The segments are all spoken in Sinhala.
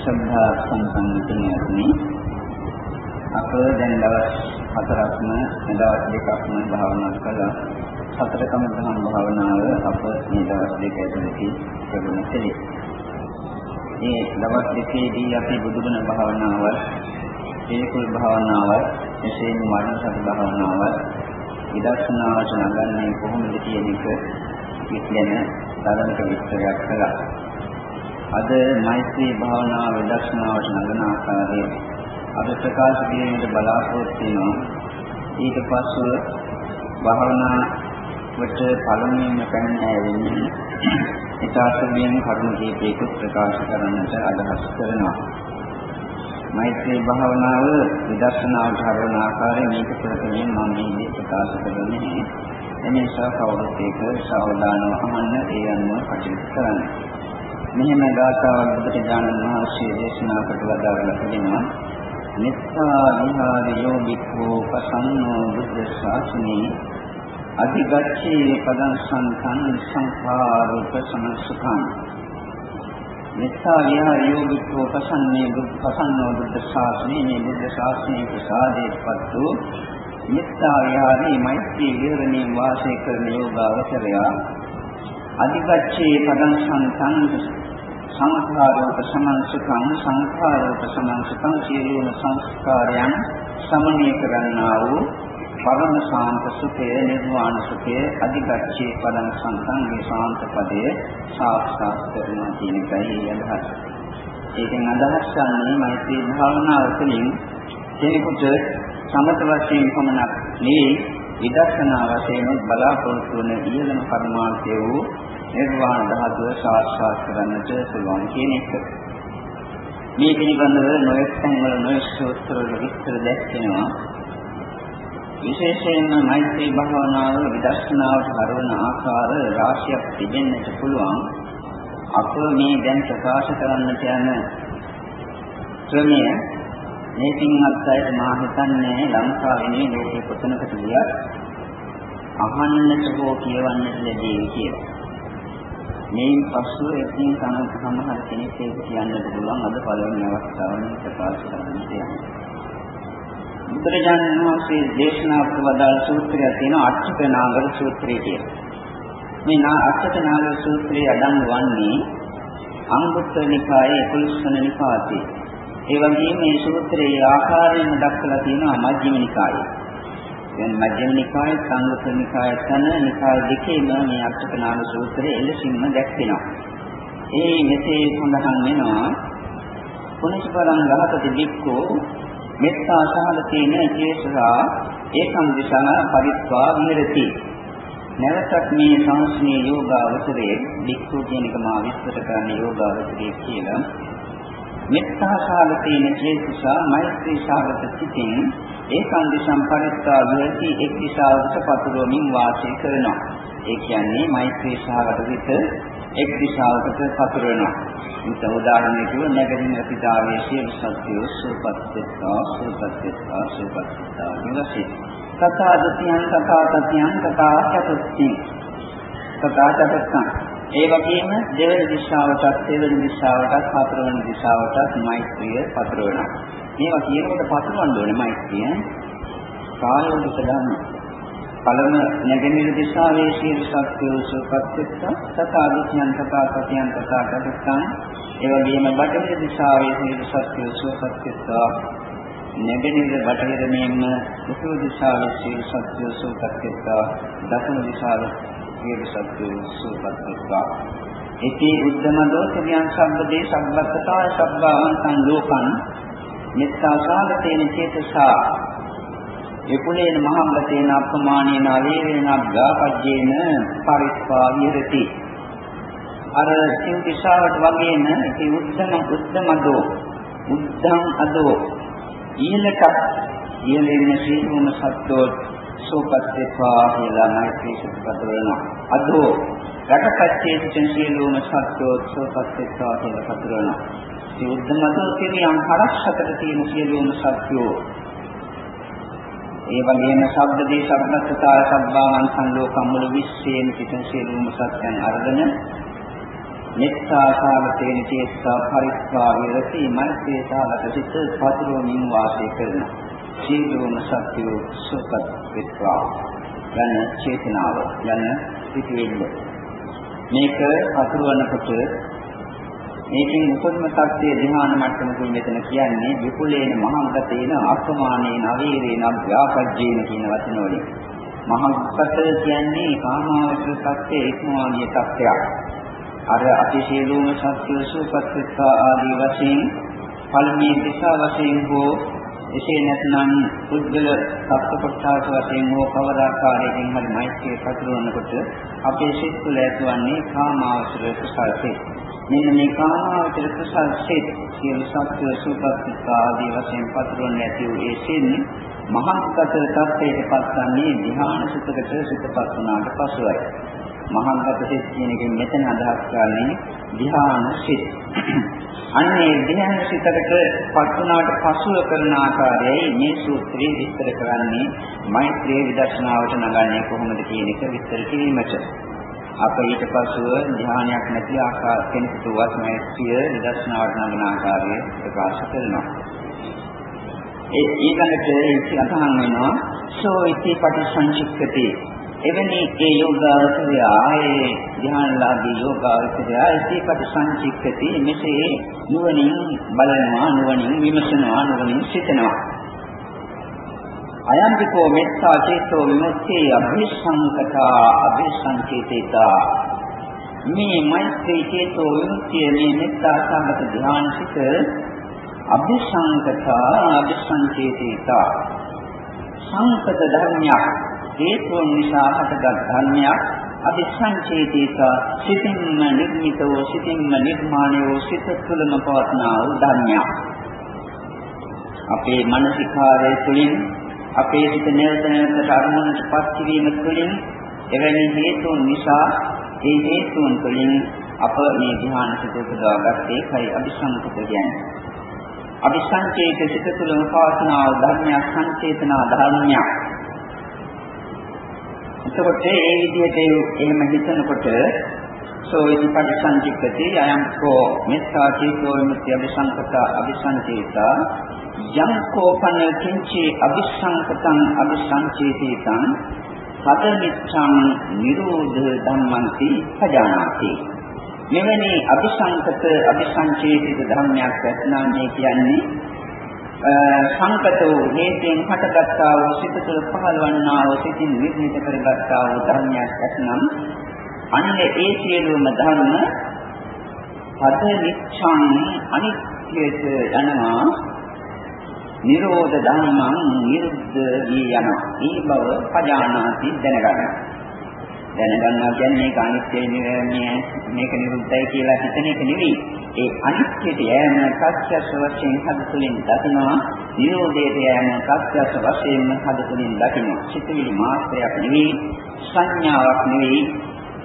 ශ්‍රද්ධා සම්පන්න කෙනෙක්නි අප දැන් දවස් හතරක්ම දවස් දෙකක්ම භාවනා කළා. හතර කමතහන් භාවනාව අප මේ දවස් දෙක ඇතුළතදී ප්‍රගුණ කළේ මේ දවස් දෙකේදී අපි බුදුගුණ භාවනාව ඒකුල් භාවනාව එසේම මරණ සති භාවනාව විදර්ශනාවට නගන්නේ කොහොමද කියන එක ගැන තරමක විස්තරයක් කළා. අද මෛත්‍රී භාවනා විදර්ශනාවට නගන ආකාරය අද ප්‍රකාශ කිරීමට බලාපොරොත්තු වෙනවා. ඊට පස්ව භාවනා වට පළමුවෙන්ම පැමිණෙන්නේ ඊටාසයෙන් කරුණු කීපයක ප්‍රකාශ කරන්නට අදහස් කරනවා. මෛත්‍රී භාවනාව විදර්ශනාවට හරවන ආකාරය මේක ප්‍රථමයෙන් මම මේ ප්‍රකාශ කරන්නේ. එනිසා කවුරුත් ඒක සාවධානව අහන්න ඒ අනුව කටයුතු කරන්න. මෙහෙම ගාථාවක් බුදුරජාණන් වහන්සේ දේශනා කොට වදාළා කියනවා. නිත්තා විහාරයෝ වික්ඛෝ පසන්නෝ බුද්ධ ශාසනේ අධිගච්ඡේ පදං සම්තං සංඛාරූප සමසුඛං නිත්තා විහාරයෝ වික්ඛෝ පසන්නේ බුද්ධ පසන්නෝ බුද්ධ ශාසනේ මේ බුද්ධ ශාසනයේ ප්‍රසාදේපත්තු නිත්තා විහාරේ මෛත්‍රී විහරණේ වාසය කරන යෝගාවචරයා අධිගච්ඡේ පදං සම්තං සංඛාරෝප සමන්සුඛං සංඛාරෝප සමන්සුඛං සියලුම සංස්කාරයන් සමනය කරන්නා වූ පරම ශාන්ත සුඛය නිර්වාණ සුඛය අධිගච්ඡේ පදං සංඛං මේ ශාන්ත පදයේ සාක්ෂාත් කරනවා කියන එකයි අදහස්. ඒකෙන් අදහස් ගන්නේ මෛත්‍රී භාවනාව තුළින් කෙනෙකුට සමත වශයෙන් පමණක් නෙවෙයි විදර්ශනා වශයෙන් බලාපොරොත්තු වන ඊළම පරමාර්ථය වූ නිර්වාණ ධාතුව සාක්ෂාත් කරන්නට පුළුවන් කියන එක. මේ පිළිබඳව නොයෙක් තැන්වල නොයෙක් සූත්‍රවල විස්තර දැක්වෙනවා. විශේෂයෙන්ම මෛත්‍රී භාවනාව විදර්ශනාවට හරවන ආකාර රාශියක් තිබෙන්නට පුළුවන්. අප මේ දැන් ප්‍රකාශ කරන්නට යන ක්‍රමය මේකින් අත්‍යයට මා හිතන්නේ ලංකාවේ නේ ලෝකෙ කොතනකට ගියත් අහන්නට හෝ කියවන්නට ලැබෙයි කියලා. මේ පසුව එකින් තම සමහර කෙනෙක් ඒක කියන්නට පුළුවන් අද පළවෙනි අවස්ථාවේ ප්‍රකාශ කරන්න කියන්නේ. බුදුරජාණන් වහන්සේ දේශනා කරවදාල් සූත්‍රය තියෙනවා අට්ඨක නාගර සූත්‍රය කියලා. මේ නා අට්ඨක නාගර සූත්‍රය අඩංගු වන්නේ අංගුත්තර නිකායේ 11 වන නිපාතේ. ඒ වගේම මේ සූත්‍රයේ ආකාරයෙන් දක්වලා තියෙනවා මජ්ක්‍ධිම නිකායේ. දැන් මජ්ක්‍ධිම නිකාය, සංයුත්ත නිකාය යන නිකාය දෙකේම මේ අට්ඨකනාම සූත්‍රයේ එලෙසින්ම දැක්වෙනවා. ඒ මෙසේ සඳහන් වෙනවා පුනිස්පරං ගහපති බික්කෝ මෙත්තා සහලතේන චේතසා ඒකම් දිශන පරිත්වා විහෙරති. නැවතත් මේ සංස්මී යෝගාවචරයේ බික්කෝ කියන එක මා විස්තර කරන්න යෝගාවචරයේ කියලා මෙත්තා සාගතේන චේතසා මෛත්‍රී සාගත සිතින් ඒකන්දි සම්පරිත්තා විහෙති එක් දිශාවකට පතුරවමින් වාසය කරනවා. ඒ කියන්නේ මෛත්‍රී සාගත සිත එක් දිශාවකට පතුරවනවා. මේක උදාහරණයක් කිව්ව නැගිටින පිටාවේ සියලු සත්‍යෝ සුපත්ත්‍තා සුපත්ත්‍තා සුපත්ත්තා විනසි. තථා දතියං තථා තතියං තථා චතුත්ථි. තථා චතුත්ථං ඒ වගේම දෙවන දිශාවටත් තෙවන දිශාවටත් හතරවන දිශාවටත් මෛත්‍රිය පතරවනවා. මේවා කියනකොට පතරවන්න ඕනේ මෛත්‍රිය. කායෝදිත ධර්ම. පළම නැගෙනහිර දිශාවේ සියලු සත්‍යෝ සුපත්ත්ත තථා විඥාන තථා සතියන් තථා කටත්තං ඒ වගේම බටහිර දිශාවේ සියලු සත්‍යෝ සුපත්ත්ත නැගෙනහිර බටහිර මෙන්න උතුරු දිශාවේ සියලු සත්‍යෝ සුපත්ත්ත දකුණු දිශාවේ සියලු සත්‍යෝ සුවපත් වෙත්වා. ඉති උද්දම දෝෂයන් සම්බදේ සම්බත්තතාය සබ්බාවන්තං ලෝකං මෙත්තා සාගතේන චේතසා එකුණේන මහම්බතේන අප්‍රමාණේන වේරේන අග්ගාපජ්ජේන පරිස්වා විහෙරති. අර සිව් දිශාවට වගේම ඒ උද්දම උද්දමදෝ උද්දම් අදෝ ඊළකට ඊළෙන සීලුම සත්‍යෝ සෝපත් වෙත්වා කියලා මෛත්‍රී සුපත වෙනවා. අදෝ රටපච්චේ සිටින සියලුම සත්‍යෝ සෝපත් වෙත්වා කියලා පතර වෙනවා. මේ උද්දමතෝ කියන හරක්ෂකට තියෙන සියලුම සත්‍යෝ ඒ වගේම ශබ්දදී ශබ්දත්තාය සබ්බාවන් සංලෝකම් මුළු විශ්වයෙන් සිටින සියලුම සත්‍යයන් අරගෙන මෙත්තා සාගතේන චේතසා පරිස්සා විරති මෛත්‍රී සාගත සිත පතුරවමින් වාසය කරන සීලෝම සත්‍යෝ සුපත් විත්වා. යන චේතනාව යන පිටිවිල්ල මේක පතුරවනකොට මේකෙන් උපරිම තත්ත්වයේ ධ්‍යාන මට්ටමකින් මෙතන කියන්නේ විපුලේන මහංගතේන අප්‍රමාණේන අවීරේන අභ්‍යාපජ්ජේන කියන වචන වලින් මහංගත කියන්නේ කාමාවචර තත්ත්වයේ ඉක්මවාගිය තත්ත්වයක් අර අතිශීලෝම සත්‍ය සූපත්ත්වා ආදී වශයෙන් පළමුවෙන් දිශා වශයෙන් හෝ එසේ නැත්නම් පුද්ගල සත්‍ය කොටස වශයෙන් හෝ කවදාකාරයකින් හරි මෛත්‍රිය පතුරවනකොට අපේ සිත් තුළ ඇතිවන්නේ කාමාවචර කුසල්සේ. මෙන්න මේ කාමාවචර කුසල්සේ සියලු සත්‍ය සූපත්ත්වා ආදී වශයෙන් පතුරවන්නේ ඇති වූ ඒ සින් මහත්කත තත්ත්වයට පත්වන්නේ ධ්‍යාන සුතකට සිතපත් වුණාට පසුයි. මහාගත සිත් කියන එකෙන් මෙතන අදහස් කරන්නේ ධ්‍යාන සිත්. අන්නේ ධ්‍යාන සිතකට පත් වුණාට පසුව කරන ආකාරයයි මේ සූත්‍රයේ විස්තර කරන්නේ මෛත්‍රී විදර්ශනාවට නගන්නේ කොහොමද කියන එක විස්තර කිරීමට. අප ඊට පසුව ධ්‍යානයක් නැති ආකාර කෙනෙකුට වස්මයිත්‍ය විදර්ශනාවට නගන ආකාරය ප්‍රකාශ කරනවා. ඒ ඊළඟට ඒක අදහන් වෙනවා සෝ ඉති පටිසංචික්කති. එවැනි ඒ යෝගාවචරය ආයේ ධ්‍යානලාභී යෝගාවචරය ඒකපට සංචික්කති මෙසේ නුවණින් බලනවා නුවණින් විමසනවා නුවණින් සිතනවා. අයම්පිකෝ මෙත්තා චේතෝ විමුක්තිය අභිසංකතා අභිසංකේතිතා. මේ මෛත්‍රී චේතෝ විමුක්තිය මේ මෙත්තා සමත ධ්‍යානසිත අභිසංකතා අභිසංකේතිතා. සංකත ධර්මයක් හේතුන් නිසා හටගත් ධර්මයක් අபிසංචේතික සිතින්ම නිර්මිතව සිතින්ම නිර්මාණය වූ සිත තුළම පවත්නා වූ ධර්මයක්. අපේ මානසිකාරය තුළින් අපේ සිත නැවත නැවතට අරමුණටපත් කිරීම තුළින් එවැනි හේතුන් නිසා ඒ හේතුන් තුළින් අප මේ ධ්‍යාන සිත උපදවාගත්තේ කයි අபிසංකිත කියන්නේ. අபிසංකේත සිත තුළම පවතිනා ධර්මයක් සංකේතනා ධර්මයක්. එතකොට ඒ විදිහට එහෙම හිතනකොට සෝ ඉති පටිසංචිත්තේ අයම්කෝ මෙත්තා චේතෝ විමුක්ති අபிසංකත අபிසංකේතා යම් කෝපන කිංචේ අபிසංකතං අபிසංචේතිතං හද මිච්ඡං නිරෝධ ධම්මන්ති පජානාති. මෙවැනි අபிසංකත අபிසංචේතිත ධර්මයක් ඇතනාන්නේ කියන්නේ සංකතෝ හේතෙන් හටගත්තා වූ සිත තුළ පහළවන්නා වූ සිතින් නිර්මිත කරගත්තා වූ ධර්මයක් ඇතනම් අන්න ඒ සියලුම ධර්ම හද මිච්ඡං අනිත්‍යයට යනවා. නිරෝධ ධර්මං නිරුද්ධ වී යනවා. මේ බව පජානාති දැනගන්නවා. දැනගන්නවා කියන්නේ මේක අනිත්‍යයි මේ මේක නිරුද්ධයි කියලා හිතන එක නෙවෙයි. ඒ අනිත්‍යයට යෑම සත්‍යස් වශයෙන් හදතුලින් දකිනවා. නිරෝධයට යෑම සත්‍යස් වශයෙන් හදතුලින් දකිනවා. සිතවිලි මාත්‍රයක් නෙවෙයි, සංඥාවක් නෙවෙයි,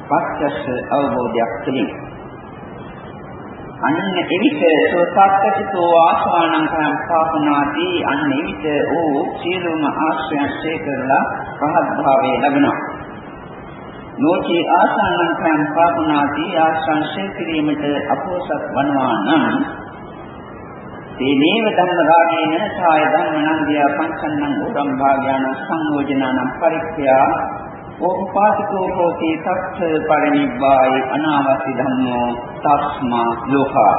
පස්ස අවබෝධයක් තුළින්. අන්න එවිට සෝතාක්කසිතෝ ආස්වානං කරම් පාපනාති අන්න එවිට ඕ සියලුම ආශ්‍රයන් ශේ කරලා පහත් භාවයේ ලැබෙනවා. නොචේ ආසන්නං කයන් පාපනාති ආශංසය කිරීමට අපෝසත් වනවා නම් තේනේව ධම්ම රාගේන සාය ධම්ම නන්දිය පංචන්නං උරම් භාග්‍යාන සංයෝජනානම් පරික්ඛ්‍යා ඕපාතිකෝ හෝති තත්ථ පරිනිබ්බායි අනාවසි ධම්මෝ තස්මා ලෝකා.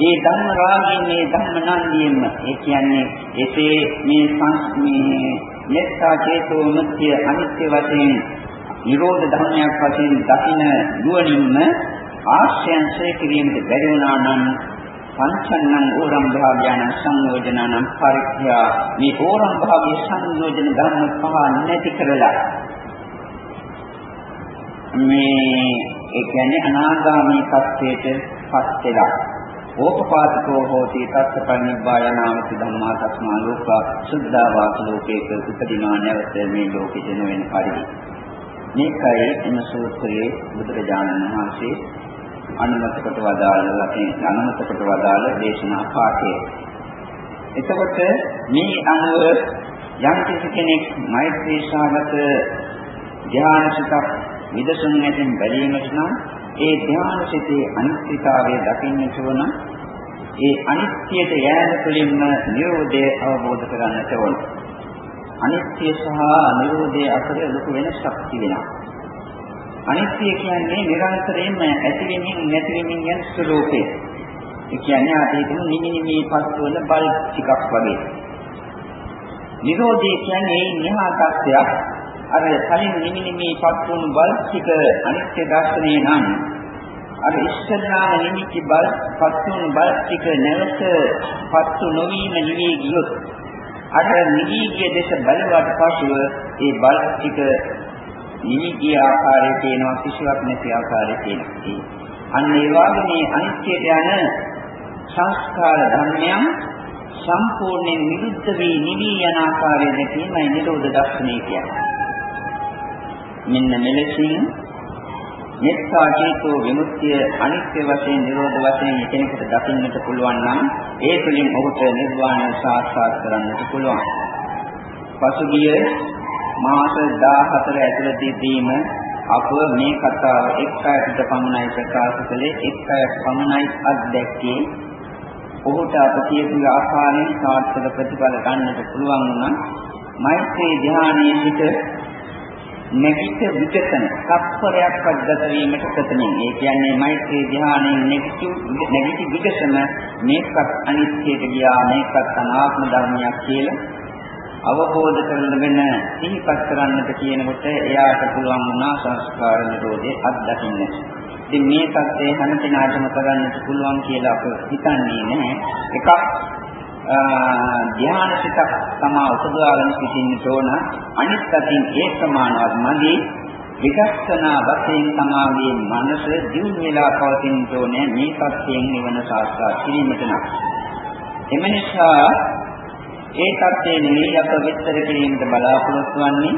ඒ ධම්ම රාගයෙන් මේ ධම්ම නන්දියෙම ඒ කියන්නේ එසේ මේ සංස්මේ මෙත්තා චේතෝ මුක්තිය අනිත්‍ය වශයෙන් නිරෝධ ධර්මයක් වශයෙන් දකින නුවණින්ම ආශ්‍රයන්සේ කිරීමට බැරි වුණා නම් පංචන්නං ඕරම් භාග්‍යන සංයෝජනනම් පරික්ඛ්‍යා මේ ඕරම් භාග්‍ය සංයෝජන ධර්ම පහ නැති කරලා මේ ඒ කියන්නේ අනාගාමී තත්ත්වයට පත් වෙලා ඕපපාතකෝ හෝති තත්ත පරිනිබ්බායනාවති ධම්මා තස්මා ලෝකා සුද්ධා වාස ලෝකේක උපදිනා නැවත මේ ලෝකෙ දෙන වෙන පරිදි මේකයි එම සූත්‍රයේ බුදුරජාණන් වහන්සේ අනුමත කොට වදාළ වශයෙන් අනුමත කොට වදාළ දේශනා පාඨය. එතකොට මේ අනුව යම් කෙනෙක් මෛත්‍රී සාගත ධ්‍යාන සිතක් විදසුන් නැතිනම් බැලීමට නම් ඒ ධ්‍යාන සිතේ අනිත්‍යතාවය දකින්නට ඕන. ඒ අනිත්‍යයට යෑම තුළින්ම නිරෝධය අවබෝධ කරගන්නට ඕන. අනිත්‍ය සහ නිරෝධය අතර ලොකු වෙනසක් තිබෙනවා. අනිත්‍ය කියන්නේ නිරන්තරයෙන්ම ඇතිවෙමින් නැතිවෙමින් යන ස්වરૂපය. ඒ කියන්නේ ආදීතම නිමි නිමි පස්වල බල් ටිකක් වගේ. නිරෝධය කියන්නේ නිහා තත්ත්වයක්. අර කලින් නිමි නිමි පස්වුණු බල් ටික අනිත්‍ය දර්ශනේ නම් අර ඉස්සල්ලාම නිමිති බල් පස්වුණු බල් ටික නැවත පස්සු නොවීම නිවි ගියොත් අර නිවි ගිය දෙස බලවට පසුව ඒ බල් ටික නිවි ගිය ආකාරයේ තියෙනවා කිසිවක් නැති ආකාරයේ තියෙනවා. අන්න ඒ වගේ මේ අනිත්‍යයට යන සංස්කාර ධර්මයන් සම්පූර්ණයෙන් නිරුද්ධ වී නිවි යන ආකාරය දැකීමයි නිරෝධ දර්ශනය කියන්නේ. මෙන්න මෙලෙසින් මෙත්තා චේතෝ විමුක්තිය අනිත්‍ය වශයෙන් නිරෝධ වශයෙන් කෙනෙකුට දකින්නට පුළුවන් නම් ඒ තුළින් ඔහුට නිර්වාණය සාක්ෂාත් කරන්නට පුළුවන්. පසුගිය මාස 14 ඇතුළතදීම අප මේ කතාව එක් අයකට පමණයි ප්‍රකාශ කළේ. එක් අයක් පමණයි අත්දැක්කේ ඔහුට අප කියපු ආකාරයෙන් සාර්ථක ප්‍රතිඵල ගන්නට පුළුවන් වුණා. මෛත්‍රී ධ්‍යානයේ පිට නැගිට විකසන තත්පරයක්වත් ගත වීමට ප්‍රතනින් ඒ කියන්නේ මෛත්‍රී ධ්‍යානයෙන් නැගිට නැගිට විකසන මේකත් අනිත්‍යයට ගියා මේකත් අනාත්ම ධර්මයක් කියලා අවබෝධ කරගෙන සිහිපත් කරන්නට කියනකොට එයාට පුළුවන් වුණා සංස්කාර නිරෝධය අත්දකින්න. ඉතින් මේ தත්ත්වය හැම දිනාටම කරන්නට පුළුවන් කියලා අප හිතන්නේ නැහැ. එකක් ධ්‍යාන සිතක් තමා උපදවාගෙන සිටින්න ඕන. අනිත් අතින් ඒ ප්‍රමාණවත් මදි. විදර්ශනා වශයෙන් තමාගේ මනස දියුණු වෙලා පවතින ඕනේ මේ தත්ත්වයෙන් නිවන සාක්ෂාත් කිරීමට නම්. එම නිසා ඒ தත්ත්වයේ නෙවෙයි අප විස්තර කිරීමට බලාපොරොත්තු වෙන්නේ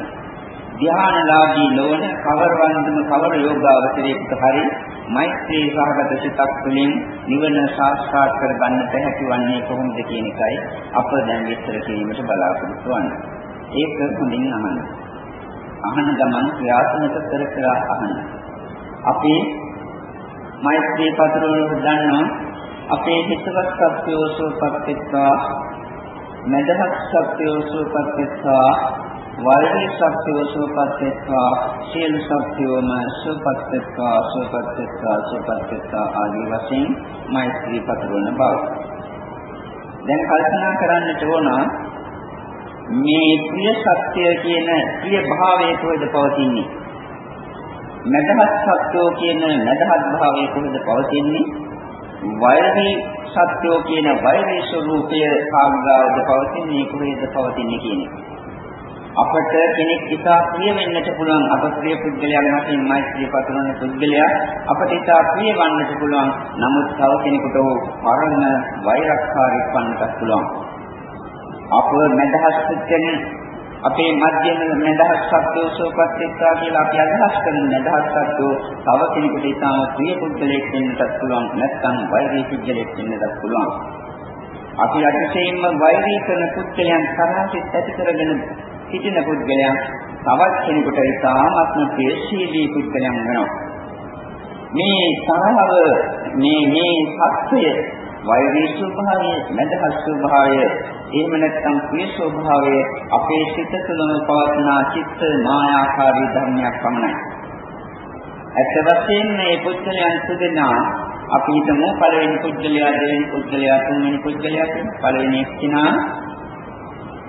ධ්‍යානලාභී නොවන කවරවන්දම කවර යෝගාවචරයකට හරි මෛත්‍රී සහගත සිතක් තුළින් නිවන සාක්ෂාත් කර ගන්නට හැකිවන්නේ කොහොමද කියන එකයි අප දැන් විස්තර කිරීමට බලාපොරොත්තු වෙන්නේ. ඒක හොඳින් අහන්න. අහන ගමන් ක්‍රියාත්මක කර කර අහන්න. අපි මෛත්‍රී පතරවල දන්නවා අපේ හිතවත් සත්‍යෝ සෝපත් වෙත්වා මදහත් සත්‍යෝ සෝපත් වෙත්වා වෛරී සත්‍යව සුවපත් වෙත්වා සියලු සත්‍යවම සුවපත් වෙත්වා සුවපත් වෙත්වා සුවපත් වෙත්වා ආදී වශයෙන් මෛත්‍රී පතරවන බව. දැන් කල්පනා කරන්නට ඕන මේ ප්‍රිය සත්‍ය කියන ප්‍රිය භාවයේ කොහෙද පවතින්නේ? මදහත් සත්‍යෝ කියන මදහත් භාවයේ කොහෙද පවතින්නේ? වෛරී සත්‍යෝ කියන වෛරී ස්වરૂපය කාගාවද පවතින්නේ කොහෙද පවතින්නේ කියන එක. අපට කෙනෙක් ඉතා ප්‍රිය වෙන්නට පුළුවන් අප ප්‍රිය පුද්ගලයන් වශයෙන් මෛත්‍රී පතුරන පුද්ගලයා අපට ඉතා ප්‍රිය වන්නට පුළුවන්. නමුත් තව කෙනෙකුට පරණ වෛරක්කාරී වන්නට පුළුවන්. අප මදහස් සිත්යෙන් අපේ මධ්‍යම මදහස් සත්‍යෝ සෝපත්ත්‍යා කියලා අපි අදහස් කරන මදහස් සත්‍යෝ තව කෙනෙකුට ඉතාම ප්‍රිය පුද්ගලයෙක් වෙන්නට පුළුවන්. නැත්නම් වෛරී පුද්ගලයෙක් වෙන්නට පුළුවන්. අපි අතිශයින්ම වෛරී කරන පුද්ගලයන් තරහින් ඇති කරගෙන සිටින පුද්ගලයන් තවත් කෙනෙකුට ඉතාමත්ම ප්‍රේශීලී පුද්ගලයන් වෙනවා. මේ තරහව මේ මේ සත්‍යය වෛරී ස්වභාවය, මදහස් ස්වභාවය, එහෙම නැත්නම් ප්‍රිය ස්වභාවය අපේ සිත තුළම පවත්නා චිත්ත මායාකාරී ධර්මයක් පමණයි. ඇත්ත වශයෙන්ම මේ පුද්ගලයන් සුදෙනා අපි හිතමු පළවෙනි පුද්ගලයා දෙවෙනි පුද්ගලයා තුන්වෙනි පුද්ගලයා පළවෙනි එක්කිනා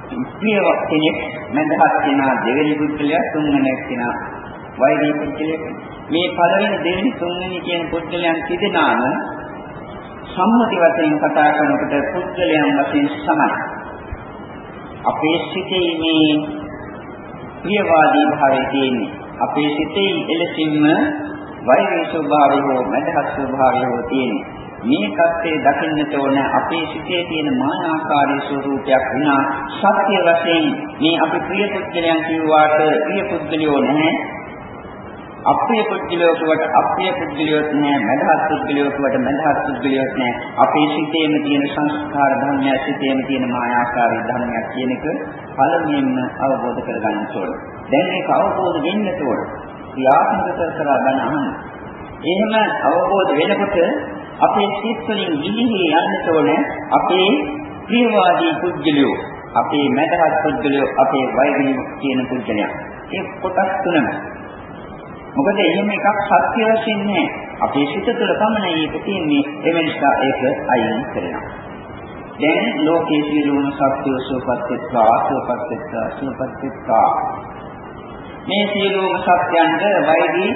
ප්‍රියවක් කෙනෙක් මඳහත් කෙනා දෙවෙනි පුද්ගලයා තුන්වෙනි කෙනා. වෛරී පුද්ගලයෙක් මේ පළවෙනි දෙවෙනි තුන්වෙනි කියන පුද්ගලයන් තිදෙනාම සම්මති වශයෙන් කතා කරනකොට පුද්ගලයන් වශයෙන් සමයි. අපේ සිතේ මේ ප්‍රියවාදී භාවය තියෙන්නේ. අපේ සිතේ එලෙසින්ම වෛරී ස්වභාවය හෝ මඳහත් ස්වභාවය හෝ තියෙන්නේ. මේ தත්ත්වයේ දකින්නට ඕන අපේ සිතේ තියෙන මානාකාරී ස්වરૂපයක් විනා සත්‍ය වශයෙන් මේ අපි ප්‍රිය පුද්ගලයන් කියුවාට ප්‍රිය පුද්ගලයෝ නැහැ. අප්‍රිය පුද්ගලයෝ කියවට අප්‍රිය පුද්ගලයෝත් නැහැ. මදහත් පුද්ගලයෝ කියවට මදහත් පුද්ගලයෝත් නැහැ. අපේ සිතේම තියෙන සංස්කාර ධර්මය සිතේම තියෙන මායාකාරී ධර්මයක් කියන එක පළමුවෙන්ම අවබෝධ කරගන්න ඕන. දැන් මේක අවබෝධ වෙන්න ඕන. ක්‍රියාත්මක කර කර ගන්න අහන්න එහෙම අවබෝධ වෙනකොට අපේ සිත් වලින් ගිලිහි යන්නට ඕන අපේ ප්‍රියවාදී පුද්ගලයෝ අපේ මැදහත් පුද්ගලයෝ අපේ වෛරී කියන පුද්ගලයන් ඒ කොටස් තුනම. මොකද එහෙම එකක් සත්‍ය වශයෙන් නෑ. අපේ සිත තුළ පමණයි ඒක තියෙන්නේ. ඒ නිසා ඒක අයින් කරනවා. දැන් ලෝකයේ සියලුම සත්‍යෝ සෝපත්ත්වා සෝපත්ත්වා සෝපත්ත්වා මේ සියලුම සත්‍යයන්ට වෛරී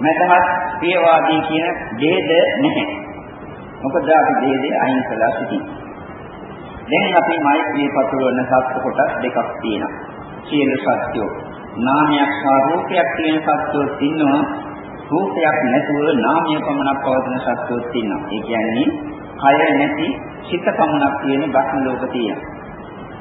මදහත් ප්‍රියවාදී කියන ભેද නැහැ. මොකද අපි ભેදේ අයින් කළා සිටින්. දැන් අපි මෛත්‍රී පතුරවන සත්‍ය කොටස් දෙකක් තියෙනවා. සියලු සත්‍යෝ නාමයක් සහ රූපයක් කියන සත්‍යෝ ඉන්නවා. රූපයක් නැතුව නාමය පමණක් පවතින සත්‍යෝ ඉන්නවා. ඒ කියන්නේ කය නැති සිත පමණක් තියෙන බ්‍රහ්ම ලෝක තියෙනවා.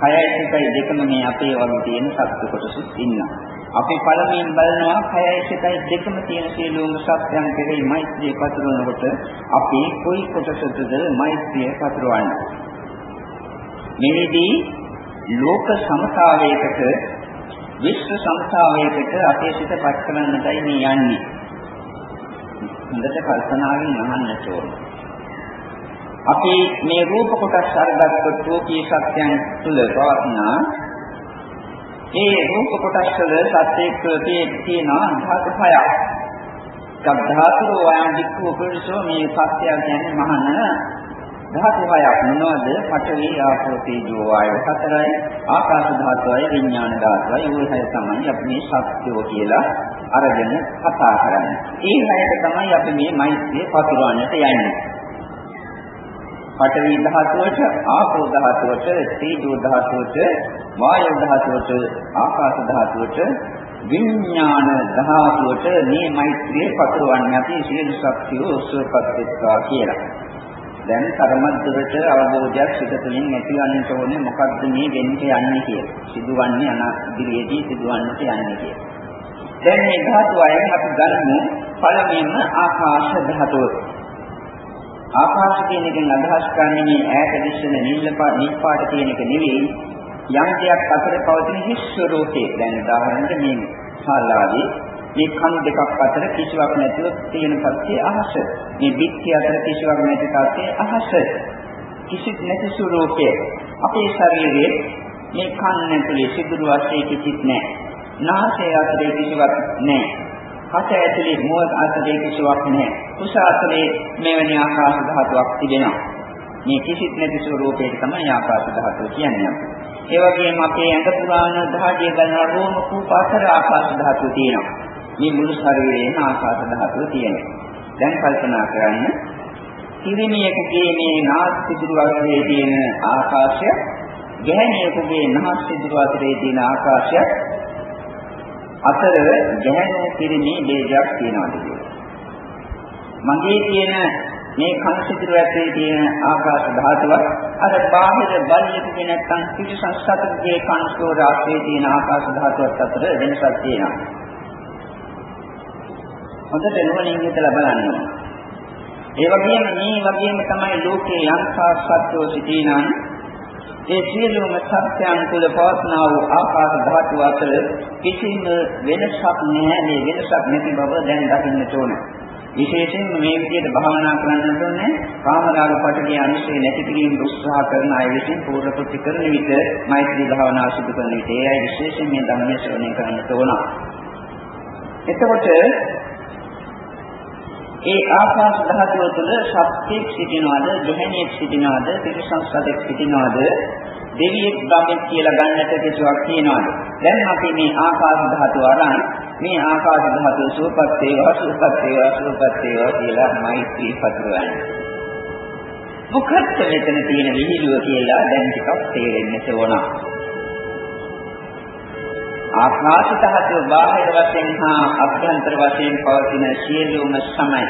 කයයි සිතයි දෙකම මේ අපේ වගේ තියෙන සත්‍ය කොටසුත් ඉන්නවා. අපි පළමුවෙන් බලනවා කයයි සිතයි දෙකම තියෙන සියලුම සත්‍යයන් කෙරෙහි මෛත්‍රිය පතුරවනකොට අපි කොයි කොටසටද මෛත්‍රිය පතුරවන්නේ? මේදී ලෝක සමතාවයකට විශ්ව සමතාවයකට අපේ සිත පත් කරන්නටයි මේ යන්නේ. හොඳට කල්පනාවෙන් අහන්නට ඕන. අපි මේ රූප කොටස් අරගත්තොත් රූපී සත්‍යයන් තුල පවත්නා ඒ රූප කොටස් වල සත්‍යයක් තියෙන ධාතු හයක්. ධාතු වයන් දික්කෝ පුරුෂෝ මේ සත්‍යය කියන්නේ මහන ධාතු හයක් මොනවද? පඨවි ආපෝ තේජෝ වායෝ හතරයි ආකාශ ධාතුවයි විඥාන ධාතුවයි ওই හය තමයි අපි මේ සත්‍යෝ කියලා අරගෙන කතා කරන්නේ. ඒ හයට තමයි අපි මේ මෛත්‍රිය පතුරවන්නට යන්නේ. පඨවි ධාතුවට, ආපෝ ධාතුවට, තේජෝ ධාතුවට, වායෝ ධාතුවට, ආකාශ ධාතුවට, විඥාන ධාතුවට මේ මෛත්‍රිය පතුරවන්නේ අපි සියලු ශක්තිය උත්සවපත්ත්වා කියලා. දැන් තරමද්දකට අවබෝධයක් සිත තුළින් ඇතිවන්නට ඕනේ මොකද්ද මේ වෙන්නේ යන්නේ කියලා. සිදුවන්නේ අනාගතයේදී සිදුවන්නට යන්නේ කියලා. දැන් මේ ධාතු අයෙන් අපි ගන්නමු පළමුවෙන්ම ආකාශ ධාතුව. ආකාශ කියන එකෙන් අදහස් කරන්නේ මේ ඈත දිස්සන නිල් පාට තියෙන එක නෙවෙයි. යම් දෙයක් අතර පවතින හිස් ස්වરૂපේ දැන් උදාහරණයක් මේ ශාලාවේ මේ කන් දෙකක් අතර කිසිවක් නැතිව තියෙන තත්ත්වයේ අහස. මේ පිටි අතර කිසිවක් නැති තත්ත්වයේ අහස. කිසිත් නැති ස්වરૂපයේ අපේ ශරීරයේ මේ කන් ඇතුලේ සිදුරු වශයෙන් කිසිත් නැහැ. නාසය අතරේ කිසිවක් නැහැ. කට ඇතුලේ මුව අතරේ කිසිවක් නැහැ. කුස අතරේ මෙවැනි ආකාශ ධාතුවක් තිබෙනවා. මේ කිසිත් නැති ස්වરૂපයක තමයි ආකාශ ධාතුව කියන්නේ. ඒ වගේම අපේ ඇඟ පුරාණ ධාතිය ගන්න රෝම කූප අතර ආකාශ ධාතුව තියෙනවා. මේ මුළු ශරීරයේම ආකාශ ධාතුව තියෙනවා. දැන් කල්පනා කරන්න කිරිමියෙකුගේ මේ නාස් පිටුරු අතරේ තියෙන ආකාශය ගැහණියෙකුගේ නාස් පිටුරු අතරේ තියෙන ආකාශය අතර ගැහැණු පිරිමි දෙයක් තියෙනවාද කියලා. මගේ තියෙන මේ කන සිදුර ඇතුලේ තියෙන ආකාශ ධාතුව අර බාහිර බල්ලෙකුගේ නැත්තම් පිටිසස්සතකගේ කන ස්තෝර ආශ්‍රයේ තියෙන ආකාශ ධාතුවත් අතර වෙනසක් තියෙනවා. හොඳට නුවණින් හිතලා බලන්න. ඒ වගේම මේ වගේම තමයි ලෝකේ යම්සා සත්‍යෝ සිටිනා ඒ සියලුම සත්‍යයන් තුළ පවස්නා වූ ආකාශ ධාතු අතර කිසිම වෙනසක් නැහැ මේ වෙනසක් නැති බව දැන් දකින්නට ඕන. විශේෂයෙන් මේ විදිහට භාවනා කරන්න ඕනේ කාමරාග පටලිය අනුශේ නැති කිරීම උත්සාහ කරන අය විසින් පූර්ණ ප්‍රති කරන විට මෛත්‍රී භාවනා සිදු කරන විට ඒ අය විශේෂයෙන් මේ ධර්මයේ ශ්‍රවණය කරන්නට ඕන. එතකොට ඒ ආකාශ ධාතුව තුළ ශක්තියක් සිටිනවද, ගැහණියක් සිටිනවද, පිරිසංසදයක් සිටිනවද, දෙවියෙක් බඹෙක් කියලා ගන්නට කිසිවක් තියනවද? දැන් අපි මේ ආකාශ ධාතුව අරන් මේ ආකාශ ධාතුව සුවපත් වේවා, සුවපත් වේවා, සුවපත් වේවා කියලා මෛත්‍රී පතුරවන්නේ. මොකක්ද මෙතන තියෙන විහිළුව කියලා දැන් ටිකක් තේරෙන්න ඕන. ආකාශ ධාතුව බාහිර වශයෙන් හා අභ්‍යන්තර වශයෙන් පවතින සියලුම සමය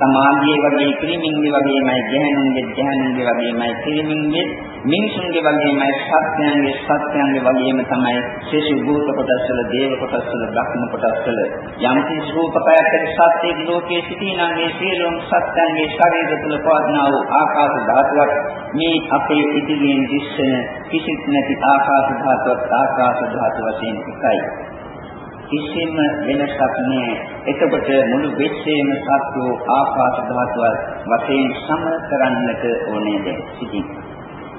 සමාධිය වගේ ක්‍රීමින්ගේ වගේමයි ගැහණුන්ගේ ගැහණුන්ගේ වගේමයි ක්‍රීමින්ගේ මිනිසුන්ගේ වගේමයි සත්‍යයන්ගේ සත්‍යයන්ගේ වගේම තමයි ශේෂ භූත කොටස්වල දේව කොටස්වල බ්‍රහ්ම කොටස්වල යම් කිසි රූපකයක් සත්‍යයේ ලෝකයේ සිටිනා මේ සියලුම සත්‍යයන්ගේ ශරීර තුළ පවත්නා වූ ආකාශ ධාතුවක්. මේ අපේ ඉදිරියෙන් දිස්සන කිසිත් නැති ආකාශ ධාතුවක් ආකාශ ධාතු වශයෙන් එකයි. කිසිම වෙනසක් නැහැ. එතකොට මුළු විශ්වයේම සත්ව ආකාශ ධාතුව වශයෙන් සම කරන්නට ඕනේ දැන් සිටින්.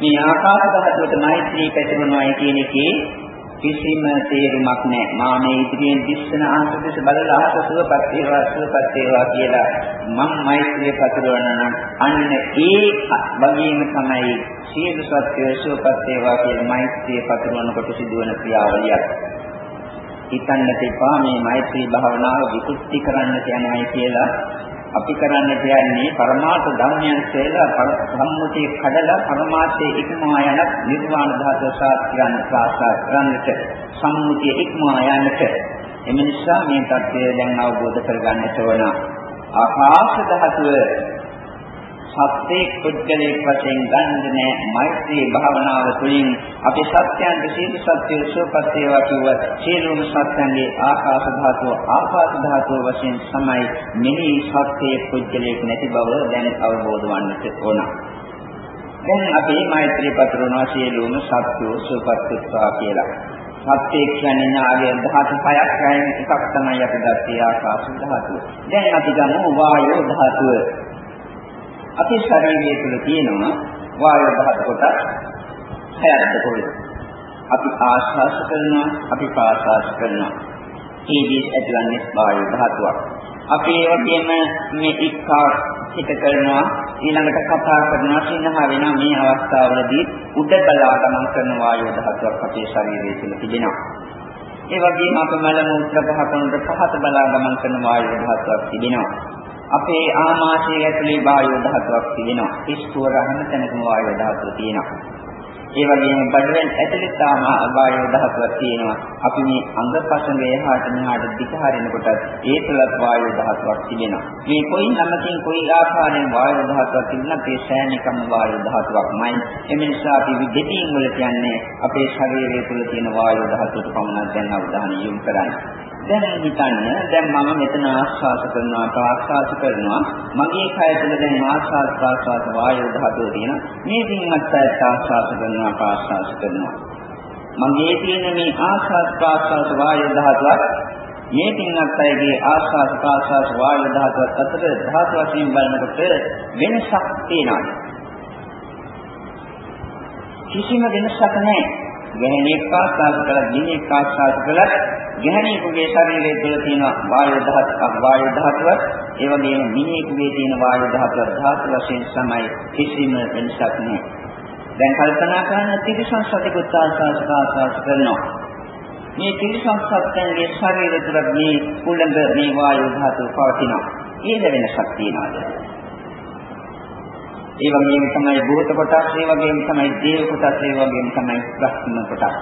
මේ ආකාශ ධාතුවට මෛත්‍රී පැතිරෙනවා කියන එකේ කිසිම තේරුමක් නැහැ. මා මේ ඉදිරියෙන් දිස්සන ආසදස බලලා ආස සුවපත් වේවා සුවපත් වේවා කියලා මම මෛත්‍රිය පතුරවන නම් අන්න ඒ වගේම තමයි සියලු සත්‍ය සුවපත් වේවා කියලා මෛත්‍රිය පතුරවනකොට සිදුවන ක්‍රියාවලියක්. හිතන්නට එපා මේ මෛත්‍රී භාවනාව විකෘති කරන්න යනවායි කියලා. අපි කරන්න කියන්නේ පරමාර්ථ ධර්මයන් කියලා සම්මුතිය කඩලා පරමාර්ථයේ ඉක්මවා යන නිර්වාණ ධාතුව සාත්‍යයන් සාසාර කරන්නට සම්මුතිය ඉක්මවා යන්නට. එම නිසා මේ தත්ත්වය දැන් අවබෝධ කරගන්නට ඕන. ආකාශ ධාතුව සත්‍යේ පුද්ගලයෙක් වශයෙන් ගන්න නෑ මෛත්‍රී භාවනාව තුළින් අපි සත්‍යයන්ට සීල සත්‍ය සෝපත් වේවා කිව්වත් සියලුම සත්‍යයන්ගේ ආකාශ ධාතුව ආකාශ ධාතුව වශයෙන් සමයි මෙහි සත්‍යයේ පුද්ගලයෙක් නැති බව දැන් අවබෝධ වන්නට ඕන. දැන් අපි මෛත්‍රී පතරනවා සියලුම සත්‍යෝ සෝපත් වෙත්වා කියලා. සත්‍ය කියන්නේ නාගය ධාතු හයක් ගන්න එකක් තමයි අපි දැක්කේ ආකාශ ධාතුව. දැන් අපි ගමු වායෝ ධාතුව. අපේ ශරීරය තුළ තියෙනවා වායු ධාතු කොටස් හයක් පොළොව. අපි ආශ්වාස කරනවා අපි ප්‍රාශ්වාස කරනවා. ඒදී ඇතිවන්නේ වායු ධාතුවක්. අපි ඒ වගේම මේ ඉක්කා හිත කරනවා ඊළඟට කතා කරනවා සිනහ වෙන මේ අවස්ථාවලදී උඩ බලා ගමන් කරන වායු ධාතුවක් අපේ ශරීරය තුළ තිබෙනවා. ඒ වගේම අප මල මූත්‍ර පහ කරනකොට පහත බලා ගමන් කරන වායු ධාතුවක් තිබෙනවා. අපේ ආමාශය ඇතුලේ වායු ධාතුවක් තියෙනවා. ඉස්තුවර හැම තැනකම වායු ධාතුව තියෙනවා. ඒ වගේම බඩවෙන් ඇතුළේ තාම වායු ධාතුවක් තියෙනවා. අපි මේ අංගපසංගය එහාට මෙහාට දිග හරිනකොට ඒ තුලත් වායු ධාතුවක් තිබෙනවා. මේ කොයි නමකින් කොයි ආකාරයෙන් වායු ධාතුවක් තිබුණත් ඒ සෑම එකම වායු ධාතුවක්මයි. එම නිසා අපි දෙකකින් වල කියන්නේ අපේ ශරීරය තුල තියෙන වායු ධාතුවට පමණක් දැන් අවධානය යොමු කරන්නේ. දැන් හිතන්න දැන් මම මෙතන ආස්වාද කරනවා ප්‍රාස්වාද කරනවා. මගේ කය තුළ දැන් ආස්වාද ප්‍රාස්වාද වායු ධාතුව තියෙනවා. මේ දින්වත් ආස්වාද කරනවා ප්‍රාස්වාද කරනවා. මගේ තියෙන මේ ආස්වාද ප්‍රාස්වාද වායු ධාතුවත් මේ පින්වත් අයගේ ආස්වාද ප්‍රාස්වාද වායු ධාතුවත් අතර ධාතු වශයෙන් බලනකොට වෙනසක් තියෙනවා. කිසිම වෙනසක් නැහැ. ගැහෙනෙක් ආස්වාද කළා දිනෙක ආස්වාද කළා. ගැහණියෙකුගේ ශරීරයේ තුළ තියෙන වායු ධාතුවක් වායු ධාතුවක් ඒ වගේම මිනිහෙකුගේ තියෙන වායු ධාතුවක් ධාතු වශයෙන් තමයි කිසිම වෙනසක් නැහැ. දැන් කල්පනා කරන ත්‍රිසං සතිකුත් ආසාස කරනවා. මේ ත්‍රිසං සත්‍යයේ ශරීරය තුළ මේ කුලඟ මේ වායු ධාතුව පවතිනවා. ඒක වෙනසක් තියනවාද? ඒ වගේම තමයි භූත කොටස්, ඒ වගේම තමයි දේව කොටස්, ඒ වගේම තමයි ප්‍රස්තුන කොටස්.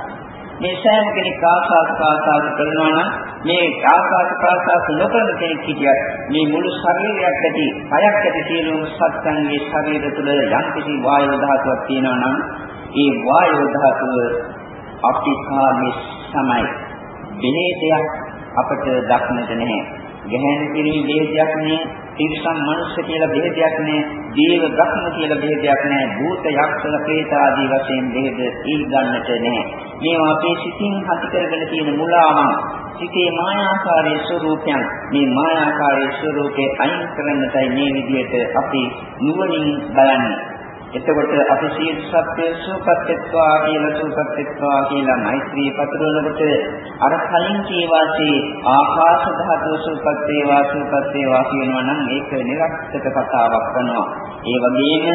මේ සෑම කෙනෙක් ආස්වාද ප්‍රාසාද කරනවා නම් මේ ආස්වාද ප්‍රාසාද නොකරන කෙනෙක් හිටියත් මේ මුළු ශරීරයක් ඇති, කයක් ඇති සියලුම සත්ත්වයන්ගේ ශරීර තුළ යම්කිසි වායු ධාතුවක් තියෙනවා නම් ඒ වායු ධාතුව අපි කාමේ සමයි. බෙහෙතයක් අපට දක්නට නැහැ. ගැහැණු කිරී බෙහෙතයක් නෑ, තිරිසන් මනුෂ්‍ය කියලා බෙහෙතයක් නෑ, දේව බ්‍රහ්ම කියලා බෙහෙතයක් නෑ, භූත යක්ෂ ප්‍රේත ආදී වශයෙන් බෙහෙත ඊ ගන්නට නෑ. මේවා අපේ සිතින් හති කරගෙන තියෙන මුලාවන්, සිතේ මායාකාරී ස්වરૂපයන්. මේ මායාකාරී ස්වરૂපේ අයින් කරන්නටයි මේ විදිහට අපි නුවණින් බලන්නේ. එතකොට අපි සියලු සත්‍ය සූපත්ත්වා කියලා සූපත්ත්වා කියලා මෛත්‍රී පතරනකොට අර කලින් කීවාසේ ආකාශ ධාතු සූපත් වේවා සූපත් වේවා කියනවා නම් ඒක නිරක්ෂක කතාවක් කරනවා. ඒ වගේම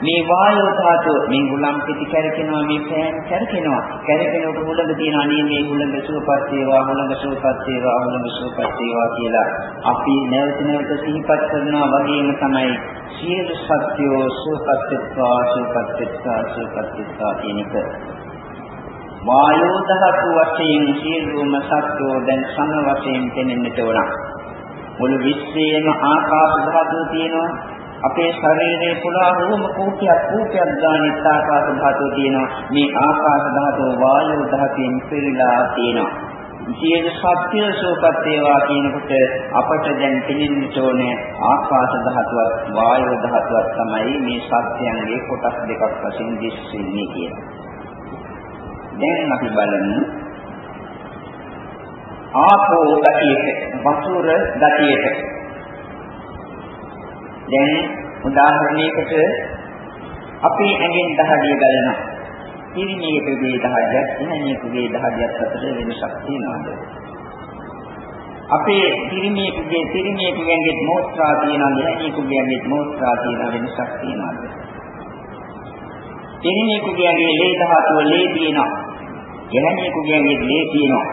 මේ වායෝ ධාතුව මේ හුලම් පිටි කැරකෙනවා මේ පෑන් කැරකෙනවා. කැරකෙනකොට හුලඟ තියෙන අනේ මේ හුලඟ සූපත් වේවා හුලඟ සූපත් වේවා හුලඟ සූපත් වේවා කියලා අපි නැවත නැවත සිහිපත් කරනවා වගේම තමයි සියලු සත්‍යෝ සූපත්ත්වා සූපත්ත්වා සූපත්ත්වා කියන එක වායෝ ධාතු වශයෙන් සියලුම සත්‍යෝ දැන් සම වශයෙන් පෙනෙන්නට ඕන මුළු විශ්වයේම ආකාශ ධාතුව තියෙනවා. අපේ ශරීරයේ පුරා රෝම කෝටියක් කෝටියක් ගානේ ආකාශ ධාතුව තියෙනවා. මේ ආකාශ ධාතුව වායෝ ධාතුවෙන් පිරීලා තියෙනවා. සියලු සත්‍ය සෝපත් වේවා කියනකොට අපට දැන් පිළිෙන්නට ඕනේ ආකාශ ධාතුවත් වායු ධාතුවත් තමයි මේ සත්‍යයන්ගේ කොටස් දෙකක් වශයෙන් දිස්වෙන්නේ කියලා. දැන් අපි බලමු. ආපෝ ගතියට වතුර ගතියට. දැන් උදාහරණයකට අපේ ඇඟෙන් දහඩිය ගලනවා. පිරිමියෙකුගේ දහඩියක් එහණියෙකුගේ දහඩියක් අතර වෙනසක් තියෙනවද අපේ පිරිමියෙකුගේ පිරිමියෙකුගේ මෝත්‍රා තියෙනවා එහණියෙකුගේ මෝත්‍රා තියෙන වෙනසක් තියෙනවද පිරිමියෙකුගේ ලේ ධාතුව ලේ තියෙනවා. එහණියෙකුගේ ලේ තියෙනවා.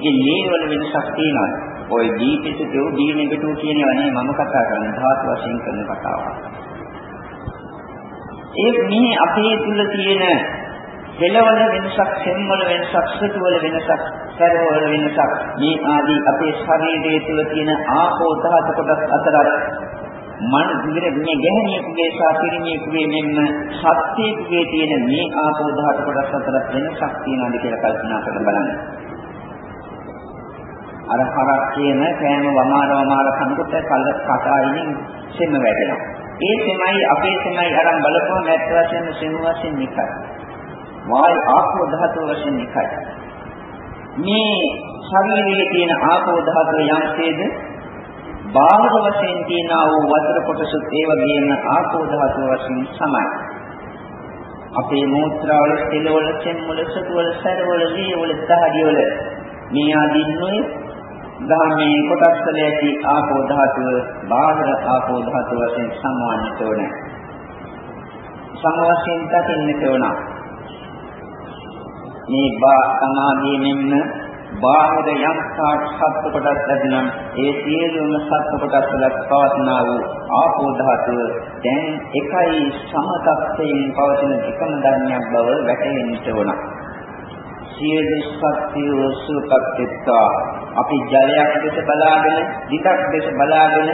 ඒ ලේ වල වෙනසක් තියෙනවා. ඔය දීපිසුතෝ දීනෙකට කියනවා නේ මම කතා කරන්නේ. ධාතු වශයෙන් කරන කතාවක්. ඒ මේ අපේ තුල තියෙන දෙලවල වෙනසක්, සෙම්වල වෙනසක්, සතුවල වෙනසක්, සරවල වෙනසක් මේ ආදී අපේ ශරීරයේ තුල තියෙන ආපෝ ධාතු කොටස් අතර මන විදිහට මේ ගැහණියෙකුගේ සහ පිරිමියෙකුගේ මෙන්න සත්‍යයේ තියෙන මේ ආපෝ ධාතු කොටස් අතර වෙනසක් තියෙනවද කියලා කල්පනා කරලා බලන්න. අර හරක් කියන කෑම වමාර වමාර කනකොට කල කටායින් සෙම වැටෙනවා. ඒ සෙමයි අපේ සෙමයි අරන් බලපුවම ඇත්ත වශයෙන්ම සෙම වශයෙන් එකයි. වායු ආපෝ ධාතු වශයෙන් එකයි. මේ ශරීරයේ තියෙන ආපෝ ධාතුව යම්සේද බාහිර වශයෙන් තියෙනා වූ වතර කොටසත් ඒ වගේම ආපෝ ධාතුව වශයෙන් සමයි. අපේ මූත්‍රාවල, තෙලවල, සෙම්වල, සතුවල, සරවල, ලීවල, දහඩියවල මේ ආදීන් නොයේ ධර්මයේ කොටස් වල ඇති ආපෝ ධාතුව බාහිර ආපෝ ධාතුව වශයෙන් සම්වන්නට ඕන. සමවශයෙන් දකින්නට ඕන. මේ බා සමාධිය මෙන්න බාහිර යම් සත්ත්ව කොටස් ලැබෙනම් ඒ සියලුම සත්ත්ව කොටස් වල පවත්නා වූ ආපෝ ධාතුව දැන් එකයි සමතත්වයෙන් පවතින එකම ධර්මයක් බව වැටහෙන්නට ඕන. සියලු සත්‍යෝ සුපත්ත්වා අපි ජලයක් දෙස බලාගෙන, දිටක් දෙස බලාගෙන,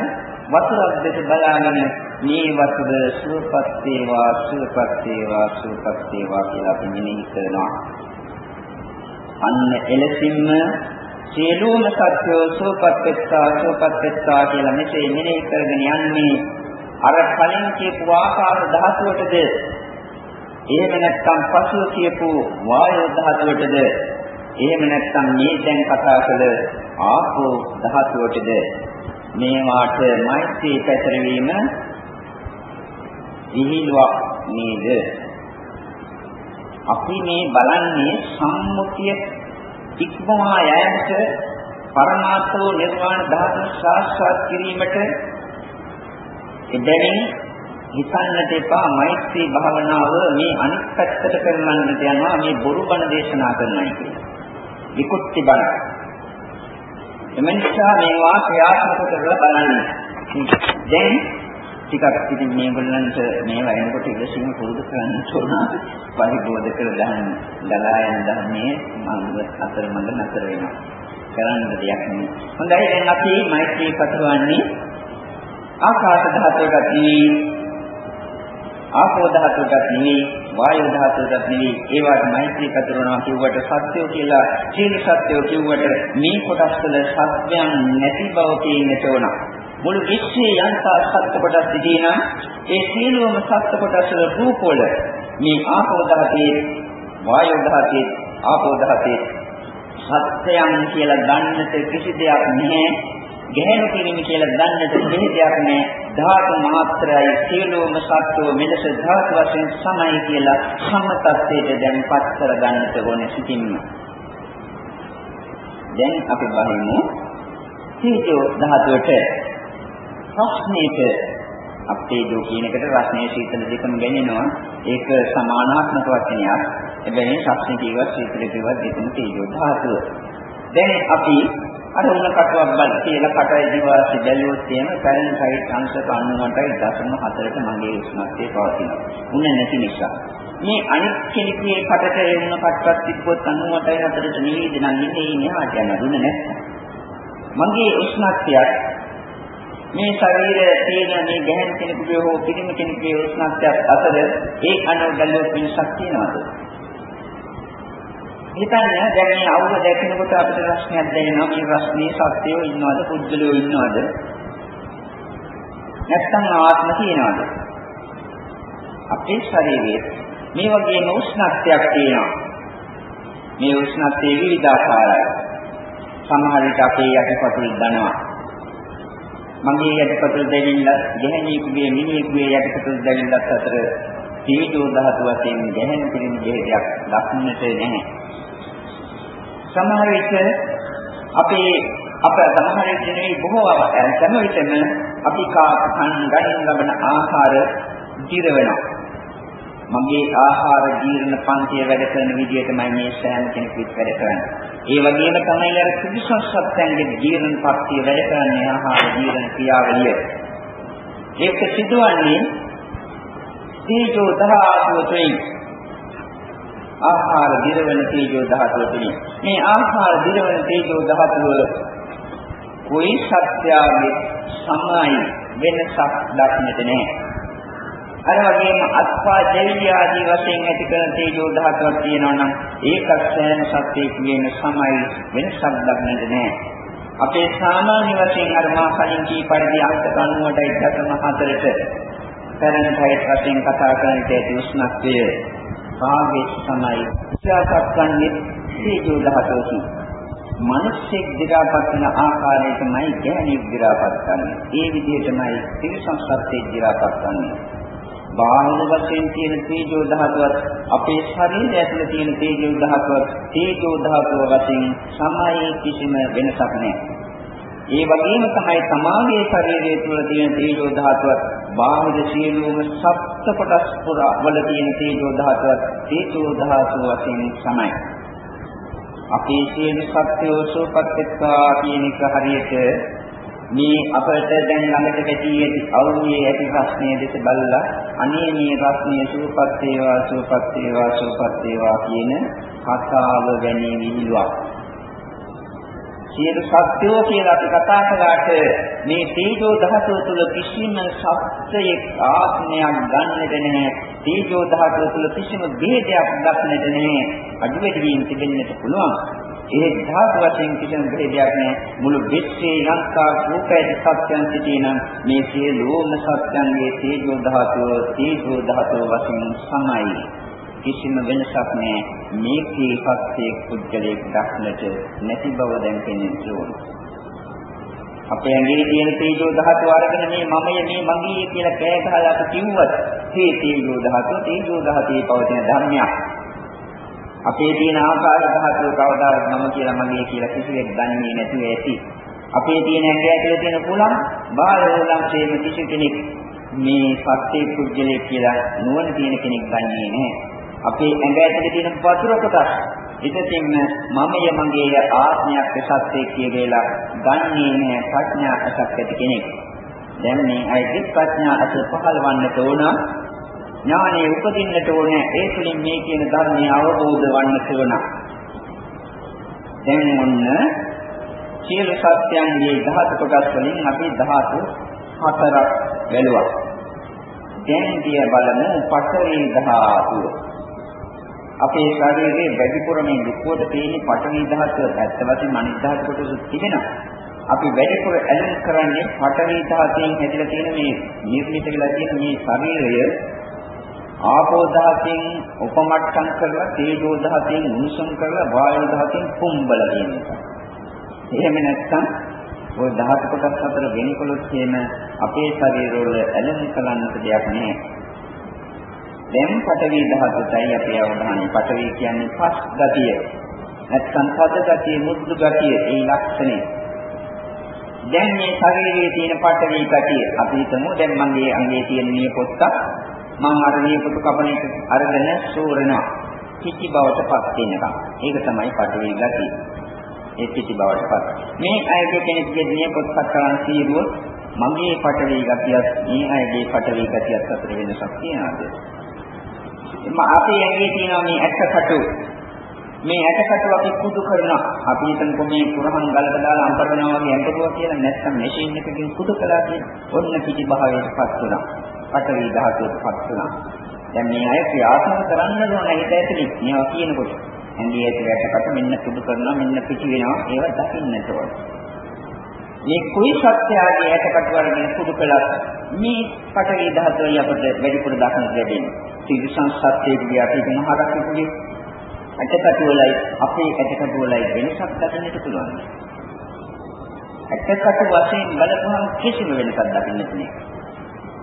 වතුරක් දෙස බලාගෙන මේ වතුර සුවපත් වේවා, සුවපත් වේවා, සුවපත් වේවා කියලා අපි මෙනෙහි කරනවා. අන්න එලෙසින්ම සියලුම සත්‍යෝ සුවපත් වෙත්තා, සුවපත් වෙත්තා කියලා මෙසේ මෙනෙහි කරගෙන යන්නේ අර කලින් කියපු ආකාර ධාතුවටද? එහෙම නැත්නම් පසුව කියපු වායෝ ධාතුවටද? එහෙම නැත්නම් මේ දැන් කතා කළ ආපෝ ධාතුවටද? මේවාට මෛත්‍රී පැතරවීම විහිළුවක් නේද? අපි මේ බලන්නේ සම්මුතිය ඉක්මවා යෑමට පරමාර්ථෝ නිර්වාණ ධාතු සාක්ෂාත් කිරීමට එබැවින් හිතන්නට එපා මෛත්‍රී භාවනාව මේ අනිත් පැත්තට කරන්නට යනවා මේ බොරු බණ දේශනා කරනයි කියලා. විකුත්ති බණ. එමන්සා මේවා ක්‍රියාත්මක කරලා බලන්න. දැන් ටිකක් ඉතින් මේගොල්ලන්ට මේවා එනකොට ඉවසීම පුරුදු කරන්න ඕන. පරිබෝධ කර ගන්න දලා යන ධර්මයේ මඟ අතරමඟ නතර වෙනවා. කරන්න දෙයක් නෙමෙයි. හොඳයි දැන් අපි මෛත්‍රී පතරවන්නේ ආකාශ ධාතුවකට නෙවෙයි ආපෝ ධාතුවටත් නෙවෙයි වායු ධාතුවටත් නෙවෙයි ඒවට මෛත්‍රී කතරනවා කිව්වට සත්‍යෝ කියලා සීල සත්‍යෝ කිව්වට මේ කොටස් වල සත්‍යයන් නැති බව පේන්නට ඕන මුළු විශ්වයේ යන්තා සත්‍ය කොටස් සිටිනා ඒ සීලවම සත්‍ය කොටස් වල රූප වල මේ ආපෝ ධාතයේ වායු ධාතයේ ආපෝ ධාතයේ සත්‍යයන් කියලා ගන්නට කිසි දෙයක් නැහැ ගැහැණු කිරීම කියලා දන්නට දෙයක් නැහැ. ධාතු මාත්‍රයයි සියලුම සත්වෝ මෙලෙස ධාතු වශයෙන් සමයි කියලා සම්මතත්වයට දැන්පත් කර ගන්නට ඕනේ සිටින්න. දැන් අපි බලමු තීජෝ ධාතුවට ප්‍රශ්නෙට අපේ දෝ කියන එකට රස්නේ සීතල දෙකම ගැනෙනවා. ඒක සමානාත්මක වචනයක්. එබැවින් ශක්තිය කියවත් සීතල කියවත් දෙකම තීජෝ ධාතුව. දැන් අපි අර උණ කටුවක් බල කියලා කටයි දිවාසි බැලුවොත් එහෙම පැරණ සයිඩ් අංශ 98.4ට මගේ උෂ්ණත්වය පවතිනවා. උණ නැති නිසා. මේ අනිත් කෙනෙකුගේ කටට ඒ උණ කටුවක් තිබ්බොත් 98.4ට නිවේද නම් ඉන්නේ එහාට යන දුන්න නැත්නම්. මගේ උෂ්ණත්වයක් මේ ශරීරයේ තියෙන මේ ගැහැණු කෙනෙකුගේ හෝ පිරිමි කෙනෙකුගේ උෂ්ණත්වයක් අතර ඒ අනුව බැලුවොත් වෙනසක් තියෙනවද? හිතන්න දැන් මේ අවුව දැකිනකොට අපිට ප්‍රශ්නයක් දැනෙනවා. මේ ප්‍රශ්නේ සත්‍යෝ ඉන්නවද? පුද්ගලයෝ ඉන්නවද? නැත්නම් ආත්ම තියනවද? අපේ ශරීරයේ මේ වගේම උෂ්ණත්වයක් තියෙනවා. මේ උෂ්ණත්වයේ විවිධාකාරයි සමහර විට අපේ යටිපතුල් දනවා. මගේ යටිපතුල් දෙවිල්ල ගැහණියෙකුගේ මිනිහෙකුගේ යටිපතුල් දෙවිල්ලත් අතර තීජෝ ධාතු වශයෙන් ගැහෙන පිළිම දෙයක් දක්නට නැහැ. සමහර විට අපේ අප සමහර විට නෙවෙයි බොහෝ අවස්ථාවල විටම අපි කාකන් ගන්න ලබන ආහාර ජීර වෙනවා. මගේ ආහාර ජීර්ණ පන්තිය වැඩ කරන විදිහටමයි මේ සෑම කෙනෙකුත් වැඩ කරන්නේ. ඒ වගේම තමයි අර සුදුසුසත්යන්ගේ ජීර්ණ පන්තිය වැඩ කරන්නේ ආහාර ජීර්ණ ක්‍රියාවලිය. ඒක සිදුවන්නේ තීජෝ ධාතුව තුළින්. ආහාර දිරවන තීජෝ ධාතුව තුළින්. මේ ආහාර දිරවන තීජෝ ධාතුව કોઈ සත්‍යයේ සමයි වෙනසක් දක්නට නැහැ. අර වගේම අත්පා දෙවිය ආදී වශයෙන් ඇති කරන තේජෝ ධාතුවක් තියෙනවා නම් ඒකත් සෑම සත්‍යයකින් සමයි වෙනසක් දක්නට නෑ. අපේ සාමාන්‍ය වශයෙන් අර මා කලින් කී පරිදි අංක 98.4ට පැරණිටයිත් වශයෙන් කතා කරන තේ උෂ්ණත්වය භාගයේ තමයි ඉස්සාපත්න්නේ තේජෝ ධාතුවකි. මිනිස්සෙක් දිගාපත් වෙන ආකාරයටමයි ගැහණියක් දිගාපත් කරන්නේ. ඒ විදිහටමයි තිරසං සත්‍යය දිගාපත් කරන්නේ. බාහිර වශයෙන් තියෙන තේජෝ ධාතුවත් අපේ ශරීරය ඇතුළේ තියෙන තේජෝ ධාතුවත් තේජෝ ධාතුව වශයෙන් සමයි කිසිම වෙනසක් නැහැ. ඒ වගේම තමයි සමාගයේ ශරීරය තුළ තියෙන තේජෝ ධාතුවත් බාහිර සියලුම සත්ත්ව කොටස් පුරා වල තියෙන තේජෝ ධාතුවත් තේජෝ ධාතුව වශයෙන් සමයි. අපේ සියලු සත්‍යෝ සෝපත්ත්වා කියන එක හරියට මේ අපට දැන් ළඟට වැටී ඇති අවුවේ ඇති ප්‍රශ්නයේ දෙස බලලා අනේ මේ ප්‍රශ්නයේ සූපත් වේවා සූපත් වේවා සූපත් වේවා කියන කතාව ගැනීම විහිළුවක්. සියලු සත්‍යෝ කියලා අපි කතා කළාට මේ තීජෝ ධාතුව තුළ කිසිම සත්‍යයක් ආත්මයක් ගන්නට නැහැ. තීජෝ ධාතුව තුළ කිසිම ભેදයක් දක්නට නැහැ. අඩු වැඩි වීම තිබෙන්නට පුළුවන්. ඒ ධාතු වශයෙන් කිසිම ભેදයක් නැහැ. මුළු විශ්වයේ ලංකා රූපයේ සත්‍යයන් සිටිනම් මේ සියලුම සත්‍යයන්ගේ තේජෝ ධාතුව තේජෝ ධාතුව වශයෙන් සමයි. කිසිම වෙනසක් නැහැ. මේකේ සත්‍යයේ කුජලයක් දක්නට නැති බව දැන් පෙනෙන්න අපේ ඇඟේ තියෙන තේජෝ ධාතුව අරගෙන මේ මමය මේ මගේ කියලා කෑ ගහලා අපි කිව්වත් මේ තේජෝ ධාතුව තේජෝ ධාතයේ පවතින ධර්මයක්. අපේ තියෙන ආකාර ධාතුව කවදාවත් මම කියලා මගේ කියලා කිසිවෙක් දන්නේ නැතුව ඇති. අපේ තියෙන ඇඟ ඇතුලේ තියෙන කුලම් බාහිර උලම් තේම කිසි කෙනෙක් මේ සත්‍ය කුජලයේ කියලා නුවණ තියෙන කෙනෙක් දන්නේ නැහැ. අපේ ඇඟ ඇතුලේ තියෙන වතුර කොටස් ඉතින් මමය මගේ ආත්මයක් සත්‍යය කියලා දන්නේ නැහැ ප්‍රඥා අසක් ඇති කෙනෙක්. දැන් මේ අයිති ප්‍රඥා අස පහළවන්නට ඕන ඥානෙ උපදින්නට ඕනේ ඒ තුළින් මේ කියන ධර්මය අවබෝධ වන්නට ඕන. දැන් මොන්න සියලු සත්‍යයන්ගේ ධාතු කොටස් වලින් අපි ධාතු හතරක් බැලුවා. දැන් දිය බලමු පඨවි ධාතුව. අපේ ශරීරයේ වැඩිපුර මේ දුක්ඛෝද තියෙන පඨවි ධාතුව ඇත්ත වශයෙන්ම අනිත් ධාතු කොටස තිබෙනවා. අපි වැඩිපුර ඇලෙන් කරන්නේ පඨවි ධාතයෙන් හැදිලා තියෙන මේ නිර්මිත වෙලා තියෙන මේ ශරීරය ආපෝ දහයෙන් උපමට්ටම් කරලා තේජෝ දහයෙන් උණුසුම් කරලා වායු දහයෙන් කුම්බල කියන එක. එහෙම නැත්නම් ওই දහස් කොටස් අතර වෙනකොලොත් කියන අපේ ශරීරවල ඇලෙන කලන්නට දෙයක් නෑ. දැන් පඨවි ධාතුයි අපේ අවධානය. පඨවි කියන්නේ පස් ගතිය. නැත්නම් පද ගතිය, මුද්දු ගතිය, ඒ ලක්ෂණය. දැන් මේ ශරීරයේ තියෙන පඨවි ගතිය අපි හිතමු දැන් මගේ අංගයේ තියෙන මේ පොත්තක් මම අර මේ පුතු කපන එක අරගෙන සූරනවා. කිචි බවටපත් වෙනකම්. ඒක තමයි පටවි ගතිය. ඒ කිචි බවටපත්. මේ අයගේ කෙනෙක්ගේ දිනේ පොත්පත් කරන් සීරුව මගේ පටවි ගතියත් මේ අයගේ පටවි ගතියත් අතර වෙනසක් තියනවාද? එම අපේ ඇඟේ තියෙනවා මේ ඇටකටු මේ ඇටකටු අපි කුඩු කරනවා අපි හිතමුකෝ මේ කුරහන් ගලක දාලා අම්පරනවා වගේ ඇටකුවා කියලා නැත්නම් මැෂින් එකකින් කුඩු කළා කියන ඔන්න කිචි භාවයටපත් වෙනවා පඨවි ධාතුවටපත් වුණා. දැන් මේ අය ක්‍රියාත්මක කරන්න ඕන හිත ඇතුලේ මේවා කියනකොට. ඇඟේ ඇතුලටකට මෙන්න කුඩු කරනවා මෙන්න පිටි වෙනවා ඒව දකින්නට ඕන. මේ කුයි සත්‍යයේ ඇටකට වලින් කුඩු කළත් මේ පඨවි ධාතුවයි අපිට වැඩිපුර දක්නට ලැබෙන්නේ. තිරිසන් සත්‍යයේදී අපි මහරක් කුඩේ ඇටකට වලයි අපේ ඇටකට වලයි වෙනසක් දකින්නට පුළුවන්. ඇටකට වශයෙන් බලපුවම කිසිම වෙනසක් දකින්නට නෑ.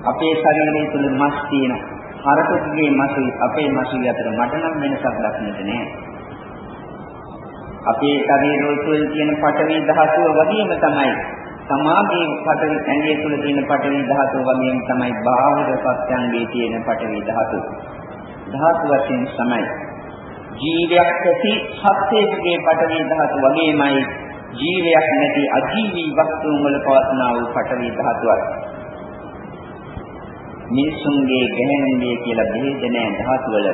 අපේ ශරීරය තුල මස් තියෙනවා. හරකුගේ මසුයි අපේ මසුයි අතර මට නම් වෙනසක් දක්නට නෑ. අපේ ශරීරය තුළ තියෙන පඨවි ධාතුව වගේම තමයි සමාගයේ පඨවි ඇඟේ තුළ තියෙන පඨවි ධාතුව වගේම තමයි බාහිර සත්‍යංගේ තියෙන පඨවි ධාතුව. ධාතු වශයෙන් තමයි ජීවයක් ඇති සත්‍යයේ පඨවි ධාතුව වගේමයි ජීවයක් නැති අජීවී වස්තුන් වල පවත්නා වූ පඨවි ධාතුවක්. මිනිසුන්ගේ ගැහෙන්නේ කියලා බෙහෙද නැහැ ධාතු වල.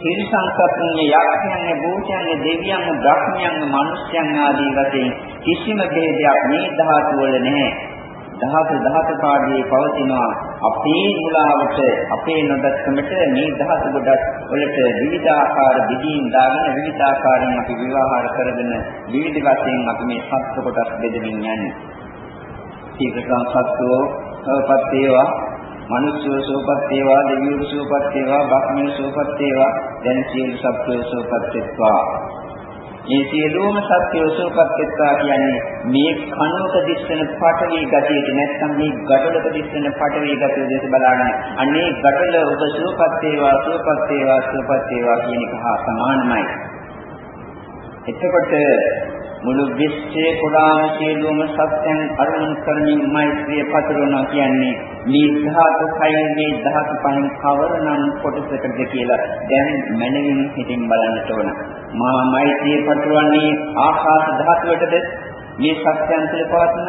තිරිසංසත්ත්වයේ යක්ෂයන්ගේ භූතයන්ගේ දෙවියන්ගේ බ්‍රහ්මයන්ගේ මිනිස්යන් ආදී වශයෙන් කිසිම ભેදයක් මේ ධාතු වල නැහැ. ධාතු ධාතු පාඩියේ පවතිනවා අපේ මුලාවට අපේ නොදැක්කමට මේ ධාතු ගොඩක් වලට විවිධාකාර දිගින් දාගෙන විවිධාකාරයෙන් අපි විවාහාර කරගෙන විවිධ වශයෙන් අපි මේ සත්ත්ව කොටස් බෙදමින් යන්නේ. සීකසං සත්වෝ සෝපත් වේවා. මනුෂ්‍යෝ සෝපත් වේවා දෙවියෝ සෝපත් වේවා බ්‍රහ්මයෝ සෝපත් වේවා. දැන් සියලු සත්වෝ සෝපත් වෙත්වා. මේ සියලුම සත්‍යෝ සෝපත් වෙත්වා කියන්නේ මේ කණුවක දිස්සන පටවි ගතියට නැත්නම් මේ gadolක දිස්සන පටවි ගතිය දෙස බලාගෙන අනේ gadol ඔබ සෝපත් වේවා සෝපත් වේවා සෝපත් වේවා කියන එක හා සමානමයි. එතකොට මුළු විශ්වයේ පුරාම සියලුම සත්‍යයන් අරුණ කරමින් මෛත්‍රිය පතුරවනවා කියන්නේ මේ ධාතු කයින් මේ ධාතු පහෙන් කවරනම් කොටසකද කියලා දැන් මනමින් හිතින් බලන්නට ඕන. මා මෛත්‍රිය පතුරවන්නේ ආකාශ ධාතුවටද මේ සත්‍යයන් තුළ පවත්න?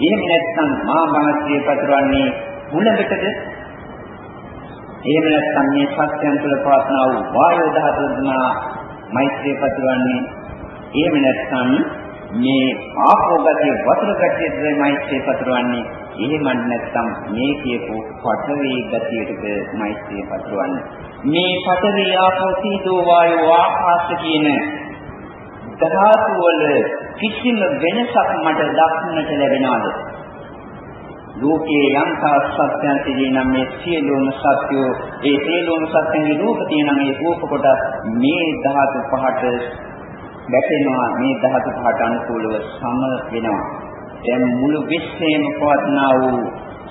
එහෙම නැත්නම් මා මෛත්‍රිය පතුරවන්නේ මුලකටද? එහෙම නැත්නම් මේ සත්‍යයන් තුළ පවත්නා වූ වායු ධාතුවද මෛත්‍රිය පතුරවන්නේ එහෙම නැත්නම් මේ ආපෝ ගතිය වතුර ගතියද මෛත්‍රිය පතුරවන්නේ එහෙම නැත්නම් මේ කියපු පඨවි ගතියටද මෛත්‍රිය පතුරවන්නේ මේ පඨවි ආපෝ තීතෝ වායෝ ආකාශ කියන ධාතු වල කිසිම වෙනසක් මට දක්නට ලැබෙනවද? ලෝකයේ යම්තා සත්‍යයන් තිබෙනම් මේ සියලුම සත්‍යෝ ඒ සියලුම සත්‍යන්ගේ රූප තියෙනම් ඒ රූප කොට මේ ධාතු පහට වැටෙනවා මේ ධාතු පහට අනුකූලව සම වෙනවා. දැන් මුළු විශ්වයේම පවත්නා වූ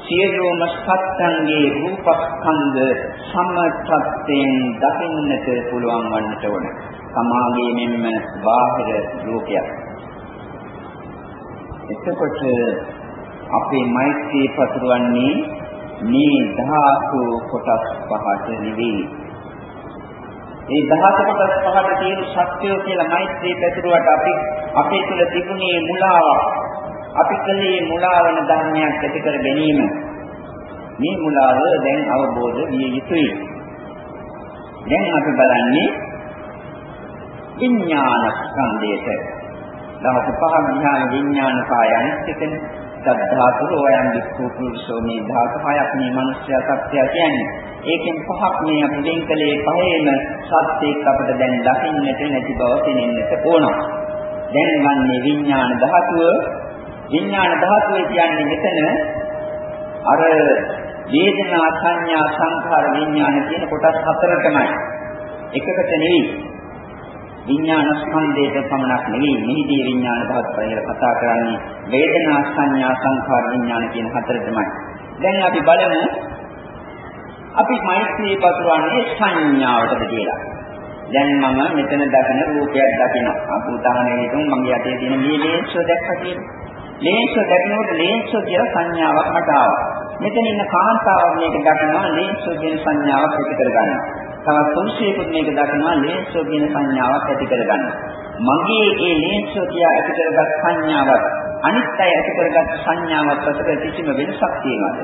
සියලුම සත්ත්වන්ගේ රූපස්කන්ධ සමතත්යෙන් දකින්නට පුළුවන් වන්නට ඕන. සමාගයේ මෙන්ම බාහිර ලෝකයක්. එතකොට අපේ මෛත්‍රී පතුරවන්නේ මේ ධාතු කොටස් පහට නෙවෙයි ඒ දහස කොටස් පහට තියෙන සත්‍යය කියලා මෛත්‍රී පැතුරුවට අපි අපේ තුල තිබුණේ මුලාවක්. අපි කලේ මුලා වෙන ධර්මයක් ඇති කර ගැනීම. මේ මුලාව දැන් අවබෝධ විය යුතුයි. දැන් අපි බලන්නේ විඥාන ස්කන්ධයට. දහස පහ විඥාන විඥාන කායයන් සිටින සද්ධාතුරෝ යම් වික්ඛු පුරුෂෝ මේ ධාතු හයක් මේ මනුෂ්‍ය සත්‍යය කියන්නේ. ඒකෙන් පහක් මේ අපි දෙන්කලේ පහේම සත්‍යයක් අපිට දැන් දකින්නට නැති බව පෙනෙන්නට ඕන. දැන් මන්නේ විඥාන ධාතුව විඥාන ධාතුව කියන්නේ මෙතන අර වේදනා සංඥා සංඛාර විඥාන කියන කොටස් හතරටමයි. එකකට නෙවෙයි. විඥාන ස්කන්ධයට පමණක් නෙවෙයි මෙහිදී විඥාන ධාතු කියලා කතා කරන්නේ වේදනා සංඥා සංඛාර විඥාන කියන හතරටමයි. දැන් අපි බලමු අපි මෛත්‍රී පතුරවන්නේ සංඥාවටද කියලා. දැන් මම මෙතන දකින රූපයක් දකිනවා. අපු උදාහරණයකින් මගේ අතේ තියෙන මේ ලේන්ස්ව දැක්කා කියලා. ලේන්ස්ව දැකිනකොට ලේන්ස්ව කියලා සංඥාවක් මට ආවා. මෙතන ඉන්න කාන්තාවක් මේක දකිනවා ලේන්ස්ව කියන සංඥාවක් ඇති කරගන්නවා. තවත් පුරුෂයෙකුත් මේක දකිනවා ලේන්ස්ව කියන සංඥාවක් ඇති කරගන්නවා. මගේ ඒ ලේන්ස්ව කියා ඇති කරගත් සංඥාවක් අනිත් අය ඇති කරගත් සංඥාවක් අතර කිසිම වෙනසක් තියෙනවද?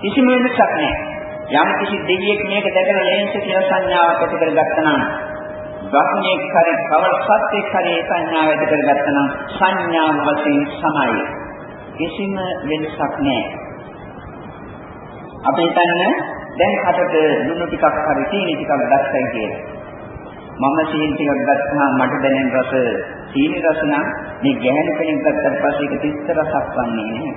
කිසිම වෙනසක් නැහැ. යම් කිසි දෙවියෙක් මේක දැකලා ලේන්ස් කියලා සංඥාවක් ඇති කරගත්තා නම් බ්‍රහ්මයේ කරේ කවර සත්‍යයේ කරේ සංඥාව ඇති කරගත්තා නම් සංඥාව වශයෙන් සමයි. කිසිම වෙනසක් නැහැ. අපි හිතන්නේ දැන් කටට ලුණු ටිකක් හරි සීනි ටිකක් දැක්කයි කියලා. මම සීනි ටිකක් ගත්තාම මට දැනෙන රස සීනි රස නම් මේ ගැහැණු කෙනෙක් ගත්තට පස්සේ ඒක තිස්ස රසක් වන්නේ නැහැ.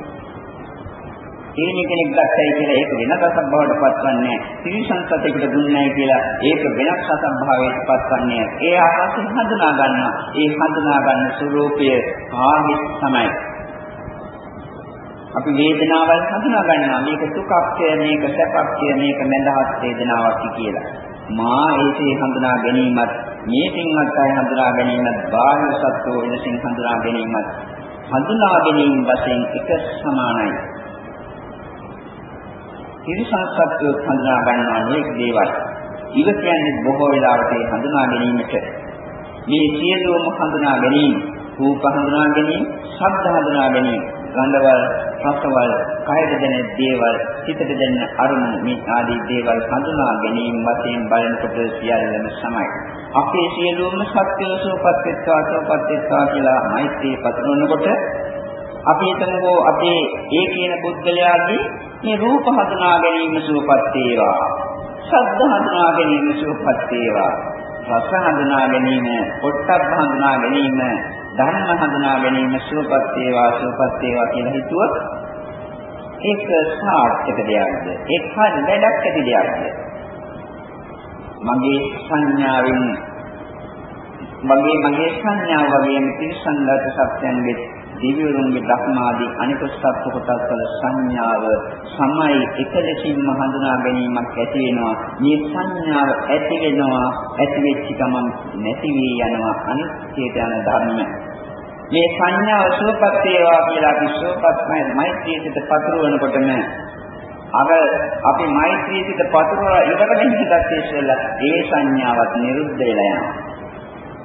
තීනි කෙනෙක් ගත්තයි කියලා ඒක වෙනස් රසක් බවට පත්වන්නේ තිරිසන් සතෙකුට දුන්නයි කියලා ඒක වෙනස් රසක් භාවයට පත්වන්නේ ඒ ආකාශයෙන් හඳුනා ගන්නවා ඒ හඳුනා ගන්න ස්වરૂපය ආගි තමයි අපි වේදනාවල් හඳුනා ගන්නවා. මේක දුකක්ය මේක සැපක්ය මේක මඳහත් වේදනාවක් කියලා. මා ඒකේ හඳුනා ගැනීමත් මේ පින්වත් අය හඳුනා ගැනීමත් බාහිර සත්වෝ වෙනසින් හඳුනා ගැනීමත් හඳුනා ගැනීම වශයෙන් එක සමානයි. තිරිසන් සත්වෝ හඳුනා ගන්නවා මේක දේවල්. ඉව කියන්නේ බොහෝ වෙලාවට හඳුනා ගැනීමට. මේ සියලුම හඳුනා ගැනීම රූප හඳුනා ගැනීම ශබ්ද හඳුනා ගැනීම. ගන්ධවල රසවල කයද දැනෙන දේවල් හිතට දැනෙන අරමුණු මේ ආදී දේවල් හඳුනා ගැනීම වශයෙන් බලනකොට සියල්ලම සමයි. අපේ සියලුම සත්‍යෝ සෝපත්ත්වා සෝපත්ත්වා කියලා මෛත්‍රී පතුරවනකොට අපි හිතමු අපේ ඒ කියන බුද්ධලයාගේ මේ රූප හඳුනා ගැනීම සුවපත් වේවා. ශබ්ද හඳුනා ගැනීම සුවපත් වේවා. රස හඳුනා ගැනීම, පොට්ටබ්බ හඳුනා ගැනීම, ධර්ම හඳුනා ගැනීම සුවපත් වේවා සුවපත් වේවා කියලා හිතුවොත් ඒක සාර්ථක දෙයක්ද? ඒක හරි වැඩක් ඇති දෙයක්ද? මගේ සංඥාවෙන් මගේ මගේ සංඥාව වගේම තිරසංගත සත්‍යයන්ගේ දිව්‍යරුන්ගේ ධර්මාදී අනික සත්‍ය කොටස් වල සංඥාව සමයි එක ලෙසින්ම හඳුනා ගැනීමක් ඇති වෙනවා. මේ සංඥාව ඇති වෙනවා ඇති වෙච්ච ගමන් නැති වී යනවා අනිත්‍යයට යන ධර්ම. මේ සංඥාව සුවපත් වේවා කියලා අපි සුවපත්මයි මෛත්‍රී සිත පතුරවනකොටම අර අපි මෛත්‍රී සිත පතුරවලා ඉවරගෙන හිතත් ඉස්සෙල්ලා ඒ සංඥාවත් නිරුද්ධ වෙලා යනවා.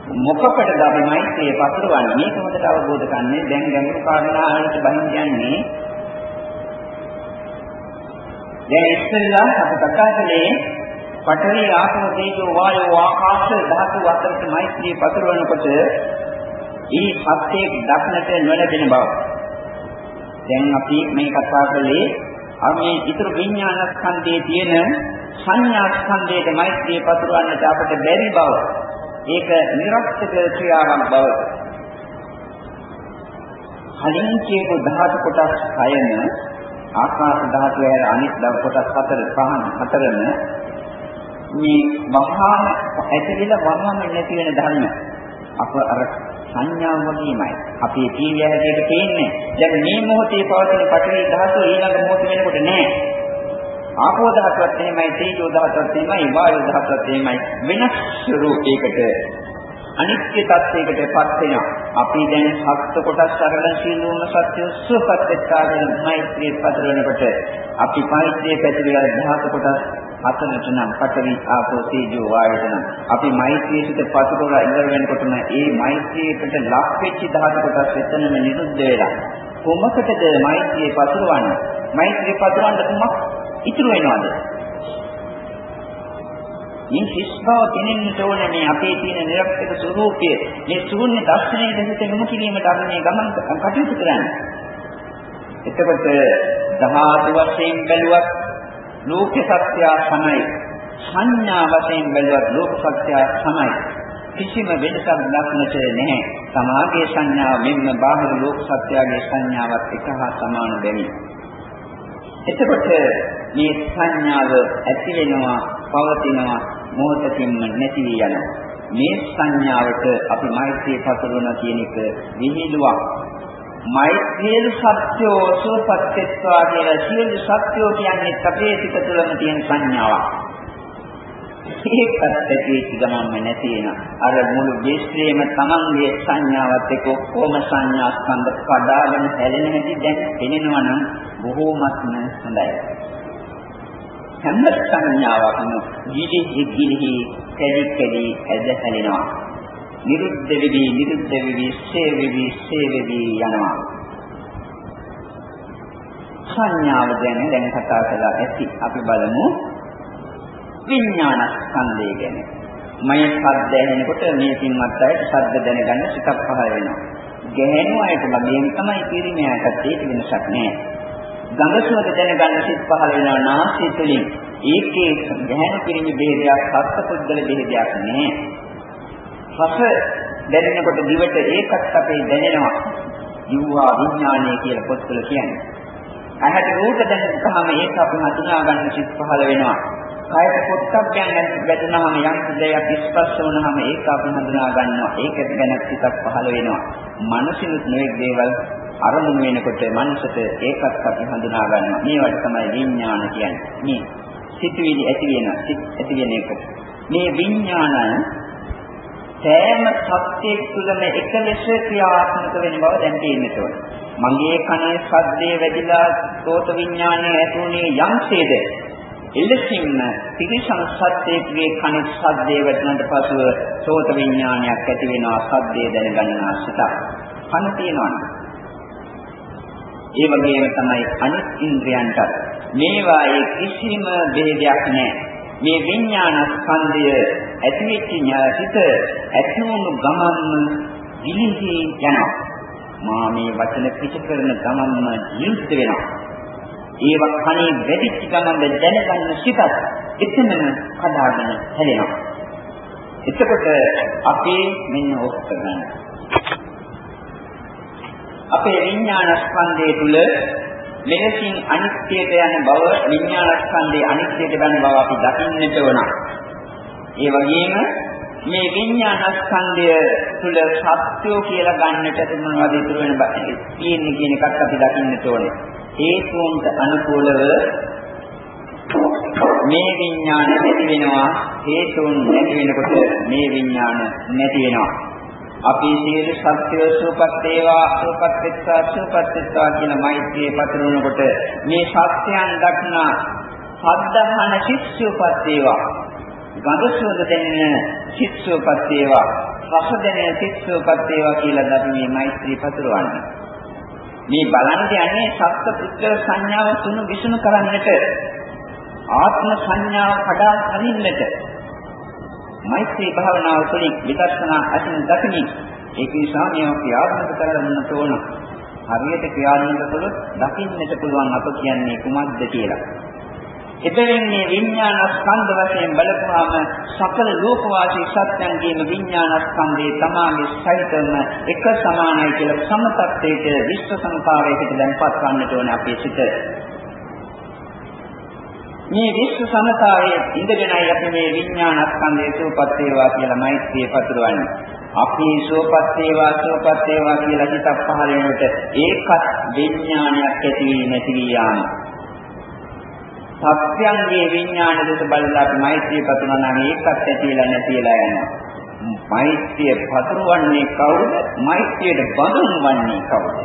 මොකකටද අපි මෛත්‍රිය පතුරවන්නේ? මේක හොඳට අවබෝධ කරන්නේ දැන් ගැඹුරු කාරණාවලට බහින් යන්නේ. දැන් ඉස්සෙල්ලා අපි කතා කළේ පඨවි ආපෝ තේජෝ වායෝ ආකාශ ධාතු අතරට මෛත්‍රිය පතුරවනකොට ඊ සත්‍යයක් දක්නට නොලැබෙන බව. දැන් අපි මේ කතා කළේ මේ ඊතර විඥාන ස්කන්ධයේ තියෙන සංඥා ස්කන්ධයේ මෛත්‍රිය පතුරවන්නට අපට බැරි බව. ඒක නිර්ක්ෂක ක්‍රියාවක් බව. කලින් කියපු ධාතු කොටස් 6ම ආකාශ ධාතු වල අනිත් ධාතු කොටස් 4 පහන හතරම මේ මහා ඇතිවිලා වහම නැති වෙන ධර්ම. අප අර සංඥාව වගේමයි. අපි කීවිය හැටියට තේන්නේ දැන් මේ මොහොතේ පවතින පටවි ධාතුව ඊළඟ මොහොත වෙනකොට නෑ ආපෝ ධාතුවත් එහෙමයි තේජෝ ධාතුවත් එහෙමයි වායු ධාතුවත් එහෙමයි වෙනස් ස්වරූපයකට අනිත්‍ය tattයකටපත් වෙනවා. අපි දැන් සත්‍ය කොටස් අරගෙන සියලුම සත්‍ය සුපත්ත්‍යාගෙන මෛත්‍රී පතරනකොට අපි මෛත්‍රී පැතිරලා ධාතු කොටස් හතරට නම් පඨවි ආපෝ තේජෝ වායුට නම් අපි මෛත්‍රී සිත පතරලා ඉවර වෙනකොටම ඒ මෛත්‍රියකට ලක් වෙච්ච ධාතු කොටස් එතනම නිරුද්ධ වෙලා කොමකටද මෛත්‍රී පතරවන්නේ? මෛත්‍රී පතරවන්න කුමක් ඉතුරු වෙනවද? මේ ශිෂ්භව කෙනෙන්නට ඕන මේ අපේ තියෙන නිර්ක්ෂක ස්වરૂපය මේ ශූන්‍ය දර්ශනයේ දෙහිත යොමු කිරීමට අපි මේ ගමන් කටයුතු කරන්නේ. එතකොට ධාතු වශයෙන් බැලුවත් ලෝක සත්‍ය සමයි සංඥා වශයෙන් බැලුවත් ලෝක සත්‍ය සමයි කිසිම වෙනසක් දක්නට නැහැ. සමාගයේ සංඥාව මෙන්න බාහිර ලෝක සත්‍යයේ සංඥාවත් එක හා සමාන බැවින්. එතකොට මේ සංඥාව ඇති වෙනවා පවතිනවා මොහොතකින්ම නැති වී යනවා. මේ සංඥාවට අපි මෛත්‍රිය පතුරවන කියන එක විහිළුවක්. මෛත්‍රියේ සත්‍යෝ සෝපත්ත්වා කියලා සියලු සත්‍යෝ කියන්නේ අපේ සිත තුළම තියෙන සංඥාවක්. ඒකත් ඇතිවෙච්ච ගමන්ම නැති වෙන අර මුළු විශ්වයේම තමන්ගේ සංඥාවත් එක්ක ඔක්කොම සංඥා ස්කන්ධ කඩාගෙන හැලෙන හැටි දැන් පෙනෙනවා නම් බොහෝමත්ම හොඳයි. හැම සංඥාවක්ම ගිලිහි ගිලිහි කැඩි කැඩි ඇද හැලෙනවා නිරුද්ධ වෙවි නිරුද්ධ වෙවි සේ වෙවි සේ වෙවි යනවා සංඥාව ගැන දැන් කතා කළා ඇති අපි බලමු විඥාන ස්කන්ධය ගැන. මය ශබ්ද ඇහෙනකොට මේ පින්වත් අයට ශබ්ද දැනගන්න සිතක් පහළ වෙනවා. ගැහෙනු අයට මගින් තමයි පිරිමයාට ඒක වෙනසක් නෑ. ගඳ සුවඳ දැනගන්න සිත් පහළ වෙනවා නාසය තුළින්. ඒකේ ගැහෙන පිරිමි බෙහෙදයක් සත්පුද්ගල බෙහෙදයක් නෑ. රස දැනෙනකොට දිවට ඒකත් අපේ දැනෙනවා. ජීවා විඥානය කියලා පොත්වල කියන්නේ. ඇහැට රූප දැනෙනකම ඒක අපි හඳුනා ගන්න සිත් පහළ වෙනවා. කයට පොට්ටබ්බයන් වැටුනහම යම් දෙයක් ස්පර්ශ වුණාම ඒක අපි හඳුනා ගන්නවා. ඒක ගැන සිතක් පහළ වෙනවා. මනසිනුත් නොඑක් දේවල් අරමුණු වෙනකොට මනසට ඒකත් අපි හඳුනා ගන්නවා. මේවට තමයි විඥාන කියන්නේ. මේ සිතුවිලි ඇති වෙන සිත් ඇති වෙන එක. මේ විඥාන සෑම සත්‍යයක් තුළම එක ලෙස ක්‍රියාත්මක වෙන බව දැන් තේරෙන්න ඕනේ. මගේ කනේ ශබ්දයේ වැඩිලා සෝත විඥානය ඇතුණේ යම්සේද එලෙසින්ම තිරිසන් සත්‍යයේ කනේ ශබ්දයේ වැඩනට පසුව සෝත විඥානයක් ඇති වෙනවා ශබ්දයේ දැනගන්නා සිත. කන තියෙනවා. ඒ වගේම තමයි අනිත් ඉන්ද්‍රයන්ට මේවායේ කිසිම ભેදයක් නැහැ. මේ විඥාන ස්කන්ධය ඇතිවෙච්ච ඥාසිත ඇතිවුණු ගමන්ම දිලිහි යනවා. මා මේ වචන පිට කරන ගමන්ම ජීවිත වෙනවා. ඒව කණේ වැඩිච්ච ගමන් දැනගන්න සිතත් එතනම කඩාගෙන හැලෙනවා. එතකොට අපි මෙන්න ඔක් කරගන්න. අපේ විඥාන ස්කන්ධය තුල මෙලෙසින් අනිත්‍යයට යන බව විඥානස්කන්ධයේ අනිත්‍යයට යන බව අපි දකින්නට ඕන. ඒ වගේම මේ විඥානස්කන්ධය තුළ සත්‍යෝ කියලා ගන්නට මොනවද ඉතුරු වෙන තියෙන්නේ කියන එකත් අපි දකින්නට ඕනේ. හේතුන්ට අනුකූලව මේ විඥාන නැති වෙනවා හේතුන් නැති වෙනකොට මේ විඥාන නැති වෙනවා අපි සියලු සත්‍යය සූපත් වේවා සූපත් වෙත්තා සූපත් වෙත්තා කියන මෛත්‍රියේ පතරනකොට මේ සත්‍යයන් දක්නා සද්ධාහන ශිෂ්‍යපත් වේවා. ගඳ සුවඳ දැනෙන ශිෂ්‍යපත් වේවා රස දැනෙන ශිෂ්‍යපත් වේවා කියලා අපි මේ මෛත්‍රී පතරවන්නේ. මේ බලන්න යන්නේ සත්‍ය පුත්‍ර සංඥාව තුන විසුණු කරන්නට ආත්ම සංඥාව කඩා හරින්නට මෛත්‍රී භාවනාව තුළින් විදර්ශනා අසින් දකිමින් ඒක නිසා මේවා ක්‍රියාත්මක කරගන්න ඕන. හරියට ක්‍රියාත්මක කළොත් දකින්නට පුළුවන් අප කියන්නේ කුමක්ද කියලා. එබැවින් මේ විඥාන ස්කන්ධ වශයෙන් බලපුවාම සකල ලෝකවාසී සත්‍යංගේම විඥාන ස්කන්ධේ තමාගේ සහිතම එක සමානයි කියලා සමතත්වයට විශ්ව සංකාරයකට දැන්පත් වන්නට ඕන අපේ සිත. මේ විශ්ව සමතාවයේ ඉඳගෙනයි අපි මේ විඥානස්කන්ධයේ සූපත් වේවා කියලා මෛත්‍රිය පතුරවන්නේ. අපි සූපත් වේවා සූපත් වේවා කියලා හිතක් පහළ වෙනකොට ඒකත් විඥානයක් ඇති වී නැති වී යාම. සත්‍යංගේ විඥාන දෙස බලලා අපි මෛත්‍රිය පතුරවනවා නම් ඒකත් ඇතිලා නැතිලා යනවා. මෛත්‍රිය පතුරවන්නේ කවුද? මෛත්‍රියට බඳුන් වන්නේ කවුද?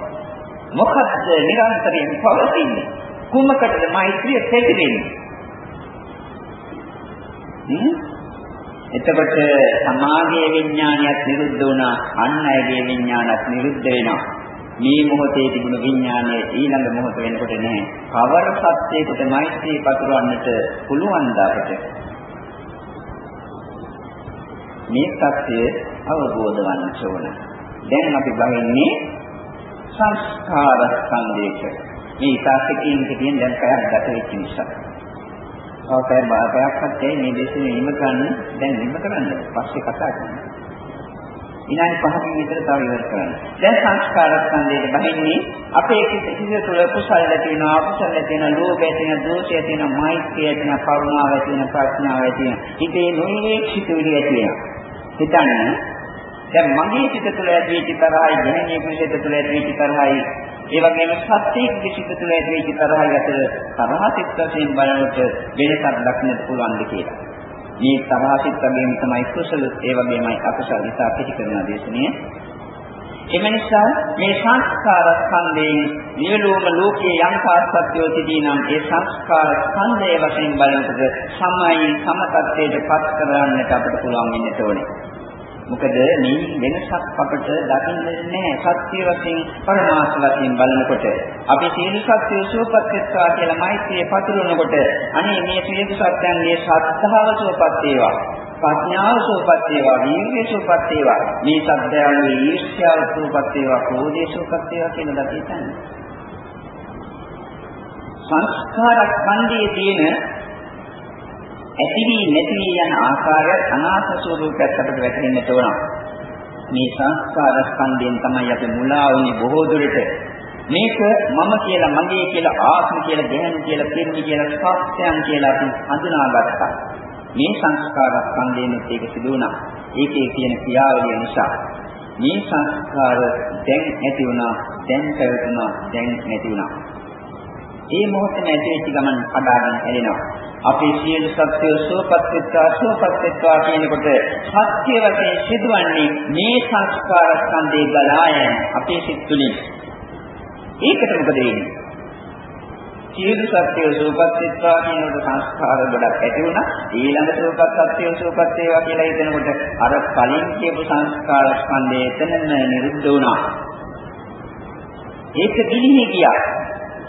මොකද්ද නිරන්තරයෙන් පවතින්නේ? කුමකටද මෛත්‍රිය පැතිරෙන්නේ? එතකොට සමාගයේ විඥානියත් නිරුද්ධ වුණා අන් අයගේ විඥානත් නිරුද්ධ වෙනවා. මේ මොහොතේ තිබුණු විඥානය ඊළඟ මොහොත වෙනකොට නැහැ. කවර සත්‍යයකට මෛත්‍රී පතුරවන්නට පුළුවන් දාකට මේ සත්‍යය අවබෝධ වන්න ඕන. දැන් අපි බලන්නේ සංස්කාර ස්කන්ධයක මේ ඉතාලකින් කියන දැන් පැයක් ගත වෙච්ච නිසා. අවසන් භාගයක්වත් ඒ මේ දේශනේ නිම කරන්න දැන් නිම කරන්න පස්සේ කතා කරනවා. විනාඩි 5කින් විතර තව ඉවර කරන්න. දැන් සංස්කාර ස්කන්ධයේ බහින්නේ අපේ කිසිද තුළ කුසල තියෙනවා අකුසල තියෙනවා ලෝභය තියෙනවා දෝෂය තියෙනවා මෛත්‍රිය තියෙනවා කරුණාව තියෙනවා ප්‍රඥාව තියෙනවා. හිතේ නොයේ සිතුවිලි තියෙනවා. හිතන්න දැන් මගේ සිත තුළ ඇති වෙච්ච තරහයි දැනෙන්නේ පිළිසිත තුළ ඇති වෙච්ච තරහයි ඒ වගේම සත්‍යයේ කිසිත තුළ ඇති වෙච්ච තරහයි අතර තරහ සිත් වශයෙන් බලනකොට වෙනසක් දක්නට පුළුවන්ද කියලා. මේ තරහ සිත් වගේම තමයි කුසල ඒ වගේමයි අකුසල නිසා පිටි කරන දේශනය. එම නිසා මේ සංස්කාර ස්කන්ධයෙන් නියලෝම ලෝකයේ යම් පාස්පත්‍යෝ සිටිනම් ඒ සංස්කාර ස්කන්ධය වශයෙන් බලනකොට සමයි සමතත්වයට පත් කරගන්නට අපිට පුළුවන් වෙන්න ඕනේ. මොකද මේ වෙනසක් අපට දකින්නේ නැහැ. සත්‍ය වශයෙන් පරමාර්ථ වශයෙන් බලනකොට. අපි සීල සත්‍ය සුවපත් වෙත්වා කියලා මෛත්‍රිය පතුරවනකොට අනේ මේ සීල සත්‍යයන්ගේ සත්‍තාව සුවපත් වේවා. ප්‍රඥාව සුවපත් වේවා. වීර්ය සුවපත් වේවා. මේ සත්‍යයන්ගේ ඊර්ෂ්‍යාව සුවපත් වේවා. ක්‍රෝධය සුවපත් වේවා කියන දේ තමයි සංස්කාර ඛණ්ඩයේ තියෙන ඇති වී නැති වී යන ආකාරය අනාත්ම ස්වરૂපයක් අපිට වැටහෙන්නට ඕන. මේ සංස්කාර ස්කන්ධයෙන් තමයි අපි මුලා වුනේ බොහෝ දුරට. මේක මම කියලා මගේ කියලා ආත්ම කියලා ගැහණු කියලා පිරිමි කියලා සත්‍යයන් කියලා අපි හඳුනාගත්තා. මේ සංස්කාර ස්කන්ධයෙන් ඒක සිදු වුණා. ඒකේ තියෙන ක්‍රියාවලිය නිසා මේ සංස්කාර දැන් ඇති වුණා, දැන් පැවතුණා, දැන් නැති වුණා. ඒ මොහොතේ නැති වෙච්ච ගමන් කඩාගෙන හැලෙනවා. අපේ සියලු සත්‍යය සෝපත් වෙත්වා සෝපත් වෙත්වා කියනකොට සත්‍ය වශයෙන් සිදුවන්නේ මේ සංස්කාර ස්කන්ධේ ගලා යන අපේ සිත් තුළින්. ඒකට මොකද වෙන්නේ? සියලු සත්‍යය සෝපත් වෙත්වා කියනකොට සංස්කාර ගොඩක් ඇති වුණා. ඊළඟ සෝපත් සත්‍යය සෝපත් වේවා කියලා හිතනකොට අර කලින් කියපු සංස්කාර ස්කන්ධය එතනම නිරුද්ධ වුණා. ඒක දිලිහි ගියා.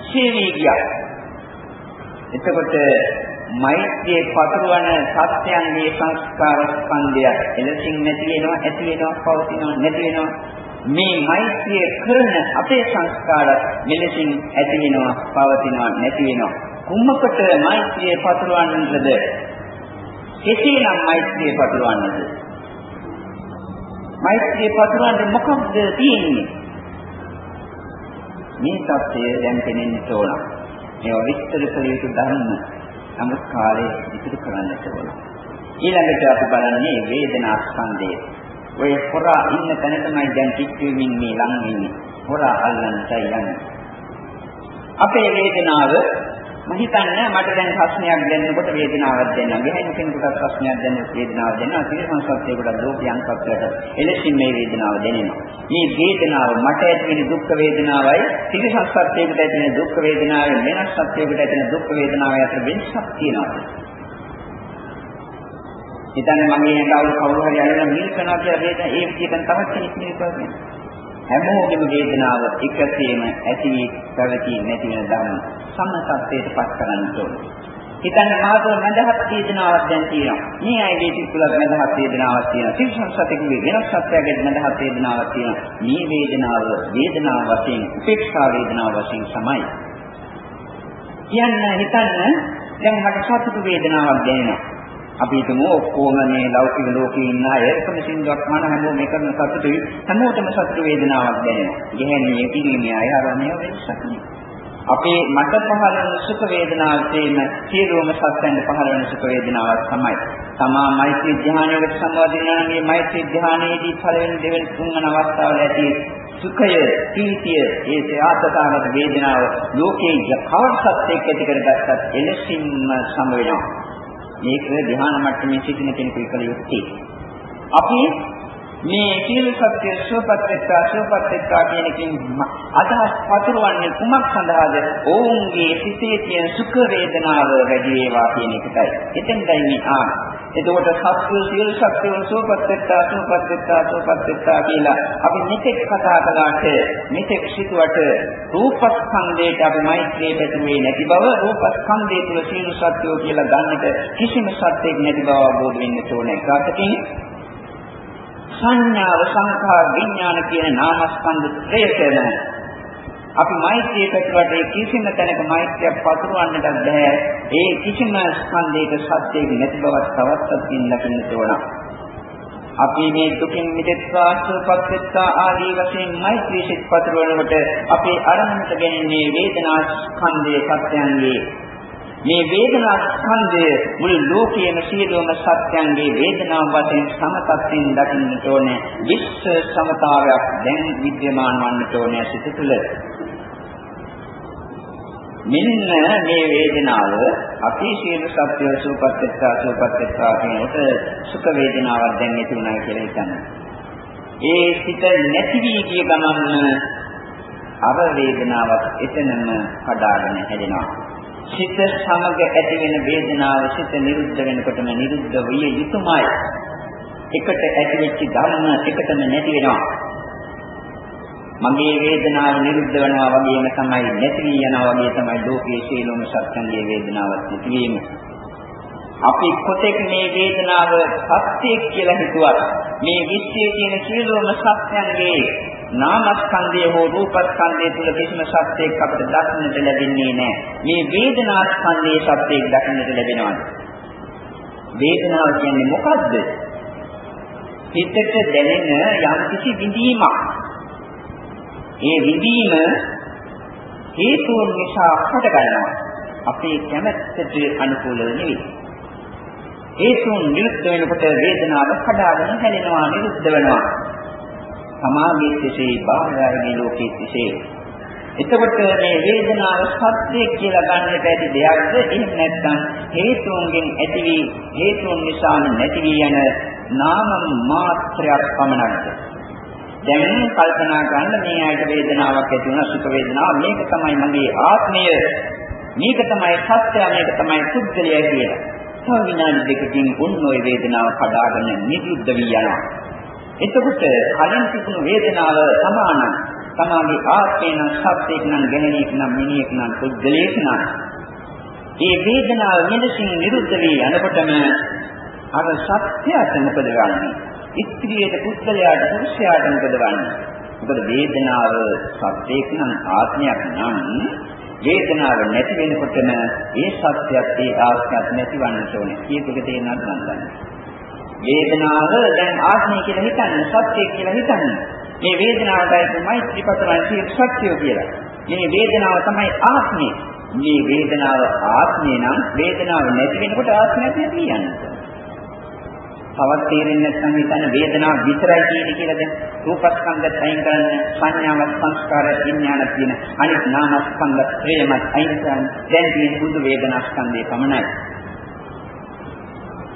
ශේවි ගියා. එතකොට මෛත්‍රියේ පතුරවන සත්‍යයන්ගේ සංස්කාර ස්කන්ධය එලෙසින් නැති වෙනවා ඇති වෙනවා පවතිනවා නැති වෙනවා. මේ මෛත්‍රිය කරන අපේ සංස්කාර මෙලෙසින් ඇති වෙනවා පවතිනවා නැති වෙනවා. කුමකට මෛත්‍රියේ පතුරවන්නද? කෙසේනම් මෛත්‍රියේ පතුරවන්නද? මෛත්‍රියේ පතුරවන්න මොකක්ද තියෙන්නේ? මේ தත්ය දැන් පෙනෙන්න ඕන. මේවා විස්තර කළ යුතු ධර්ම නමුත් කාලය ඉතුරු කරන්නට ඕන. ඊළඟට අපි බලන්නේ වේදනා ස්කන්ධය. ඔය හොරා ඉන්න තැන තමයි දැන් කිච්චෙමින් මේ ලං වෙන්නේ. හොරා අල්ලන්නටයි යන්නේ. අපේ වේදනාව මම හිතන්නේ මට දැන් ප්‍රශ්නයක් දෙන්නකොට වේදනාවක් දෙන්නවා. ගෙහෙන කෙනෙකුට ප්‍රශ්නයක් දෙන්න වේදනාවක් දෙනවා. සිරිසංසත්යකට ලෝකයන් සත්‍යයට එලෙසින් මේ වේදනාව දෙනවා. මේ වේදනාව මට ඇති වෙන දුක් වේදනාවයි සිරිසංසත්යකට ඇති වෙන දුක් වේදනාවයි වෙනස් සත්‍යයකට ඇති වෙන දුක් වේදනාවයි අතර වෙනසක් තියෙනවා. හිතන්නේ මගේ කවුරු කවුරු හරි අරගෙන මිල් කරනවා කියලා වේදන ඒ විදිහට තවත් කෙනෙක් මිල් කරනවා. හැමෝගෙම වේදනාව එකසේම ඇති වී පැවති නැති වෙන ධර්ම සම්මතත්වයට පත් කරන්න ඕනේ. හිතන්නේ මාතෘ මඳහත් වේදනාවක් දැන් තියෙනවා. මේ අයගේ සිත්තුලත් මඳහත් වේදනාවක් තියෙනවා. තිරිසන් සතෙකුගේ වෙනස් සත්‍යයකට මඳහත් වේදනාවක් තියෙනවා. මේ වේදනාව වේදනාව වශයෙන් උපේක්ෂා වේදනාව වශයෙන් සමයි. කියන්න හිතන්න දැන් මට සතුටු වේදනාවක් දැනෙනවා. අපි හිතමු ඔක්කොම මේ ලෞකික ලෝකේ ඉන්න අය එකම සින්දුවක් මන හැමෝම මේ කරන සතුටුයි හැමෝටම සතුට වේදනාවක් දැනෙනවා. ගෙහැන්නේ පිළිමේ අය අරන්නේ වෙනසක් නෙවෙයි. අපේ මට පහළ වෙන සුඛ වේදනාව තේම සියලුම සත්‍යයන් පහළ වෙන සුඛ වේදනාවක් තමයි. තමා මෛත්‍රී ධ්‍යානයකට සම්බන්ධ වෙනා නම් මේ මෛත්‍රී ධ්‍යානයේදී පළවෙනි දෙවෙනි තුන්වන අවස්ථාවල ඇති සුඛය, ප්‍රීතිය, ඒ ආත්මතාවක වේදනාව ලෝකේ කවර සත්‍යයක් ඇති කරගත්තත් එලෙසින්ම සම වෙනවා. මේක ධ්‍යාන මට්ටමේ සිටින කෙනෙකුයි කළ යුත්තේ. අපි මේ සීල සත්‍ය සුවපත්ත්වා සුවපත්ත්වා කියන එකෙන් අදහස් පතුරවන්නේ කුමක් සඳහාද? ඔවුන්ගේ සිතේ තියෙන සුඛ වේදනාව වැඩි වේවා කියන එකයි. එතෙන්දයි මේ ආ. එතකොට සත්‍ය සීල සත්‍ය සුවපත්ත්වා සුවපත්ත්වා සුවපත්ත්වා කියලා අපි මෙතෙක් කතා කළාට මෙතෙක් සිටුවට රූපස්කන්ධයට අපි මෛත්‍රිය පැතුමේ නැති බව රූපස්කන්ධය තුළ සීල සත්‍යෝ කියලා ගන්නට කිසිම සත්‍යයක් නැති බව අවබෝධ වෙන්න ඕනේ. ඒකට සංඥාව සංඛාර විඥාන කියන නාමස්කන්ධ ත්‍රයකම අපි මෛත්‍රිය පැතුවට ඒ කිසිම තැනක මෛත්‍රියක් පතුරවන්නට බෑ. ඒ කිසිම ස්කන්ධයක සත්‍යයක් නැති බවක් තවත් සත්‍යයෙන් දකින්නට ඕන අපි මේ දුකින් මිදෙත්වා සුවපත්ත්වා ආදී වශයෙන් මෛත්‍රී සිත් පතුරවනකොට අපේ අරමුණට ගැනෙන්නේ වේදනා ස්කන්ධයේ සත්‍යයන්ගේ මේ වේදනා ස්කන්ධය මුළු ලෝකයේම සියලුම සත්‍යයන්ගේ වේදනාව වශයෙන් සමතත්යෙන් දකින්නට ඕනේ විශ්ව සමතාවයක් දැන් විද්‍යමාන වන්නට ඕනේ සිත තුළ මෙන්න මේ වේදනාව අපි සියලු සත්‍ය සූපත්ත්‍යා සූපත්ත්‍යා කියනකොට සුඛ වේදනාවක් දැන් ඇති වුණා කියලා හිතන්න. ඒ සිත නැති වී ගිය ගමන් අර වේදනාවක් එතනම කඩාගෙන හැදෙනවා. සිත සමග ඇති වෙන වේදනාව සිත නිරුද්ධ වෙනකොටම නිරුද්ධ විය යුතුමයි. එකට ඇති වෙච්ච ධර්ම එකටම නැති වෙනවා. මගේ වේදනාව නිරුද්ධ වෙනවා වගේම තමයි නැති වී යනවා වගේ තමයි ලෝකයේ සියලුම සත්‍යංගේ වේදනාවත් නැති වීම. අපි කොතෙක් මේ වේදනාව සත්‍යයක් කියලා හිතුවත් මේ විශ්වයේ තියෙන සියලුම සත්‍යංගේ නාමස්කන්ධය හෝ රූපස්කන්ධය තුල කිසිම සත්‍යයක් අපිට දක්නට ලැබෙන්නේ නැහැ. මේ වේදනාස්කන්ධයේ සත්‍යයක් දක්නට ලැබෙනවා. වේදනාව කියන්නේ මොකද්ද? හිතට දැනෙන යම් කිසි විඳීමක්. ඒ විඳීම හේතුන් නිසා හටගන්නවා. අපේ කැමැත්තට අනුකූලව නෙවෙයි. හේතුන් නිරුද්ධ වෙනකොට වේදනාව කඩාගෙන හැලෙනවා නිරුද්ධ වෙනවා. සමාගයේ තිසේ බාහිරයේ ලෝකයේ තිසේ එතකොට මේ වේදනාව සත්‍ය කියලා ගන්නට ඇති දෙයක්ද? එහෙම නැත්නම් හේතුන්ගෙන් ඇතිවි හේතුන් නිසා නැතිවි යන නාම මාත්‍රයක් පමණක්ද? දැන් කල්පනා කරන්න මේ ආයත වේදනාවක් ඇති වුණා සුඛ වේදනාව. මේක තමයි මගේ ආත්මය. මේක තමයි සත්‍යය මේක තමයි පුද්ගලයා කියලා. තව විනාඩි දෙකකින් උන් ওই වේදනාව කඩාගෙන නිරුද්ධ වී යනවා. එතකොට කලින් තිබුණු වේදනාව සමානයි තමාගේ ආත්මේ නම් සත්‍යයක් නම් ගැහෙනෙක් නම් මිනිහෙක් නම් පුද්ගලයෙක් නම් ඒ වේදනාව මෙලෙසින් නිරුද්ධ වී යනකොටම අර සත්‍යයට මොකද ගන්නේ? ස්ත්‍රියට පුද්ගලයාට පුරුෂයාට මොකද ගන්නේ? මොකද වේදනාව සත්‍යයක් නම් ආත්මයක් නම් වේදනාව නැති වෙනකොටම ඒ සත්‍යයත් ඒ ආත්මයත් නැතිවන්නට ඕනේ. කීපක තේනවත් ගන්න. වේදනාව දැන් ආත්මය කියලා හිතන්න, සත්‍යය කියලා හිතන්න. මේ වේදනාවටයි මෛත්‍රී පතරයි සත්‍යය කියලා. මේ වේදනාව තමයි ආත්මය. මේ වේදනාව ආත්මය නම් වේදනාව නැති වෙනකොට ආත්මයක් නැති යන්නේ. තවත් තේරෙන්නේ නැත්නම් හිතන්න වේදනාව විතරයි කියන්නේ කියලා දැන් රූපස්කන්ධත් අයින් කරන්න සංඥාවක් සංස්කාර විඥාන කියන අනිත් නාමස්කන්ධ ප්‍රේමත් අයින් කරන්න දැන් තියෙන බුදු වේදනාස්කන්ධය පමණයි.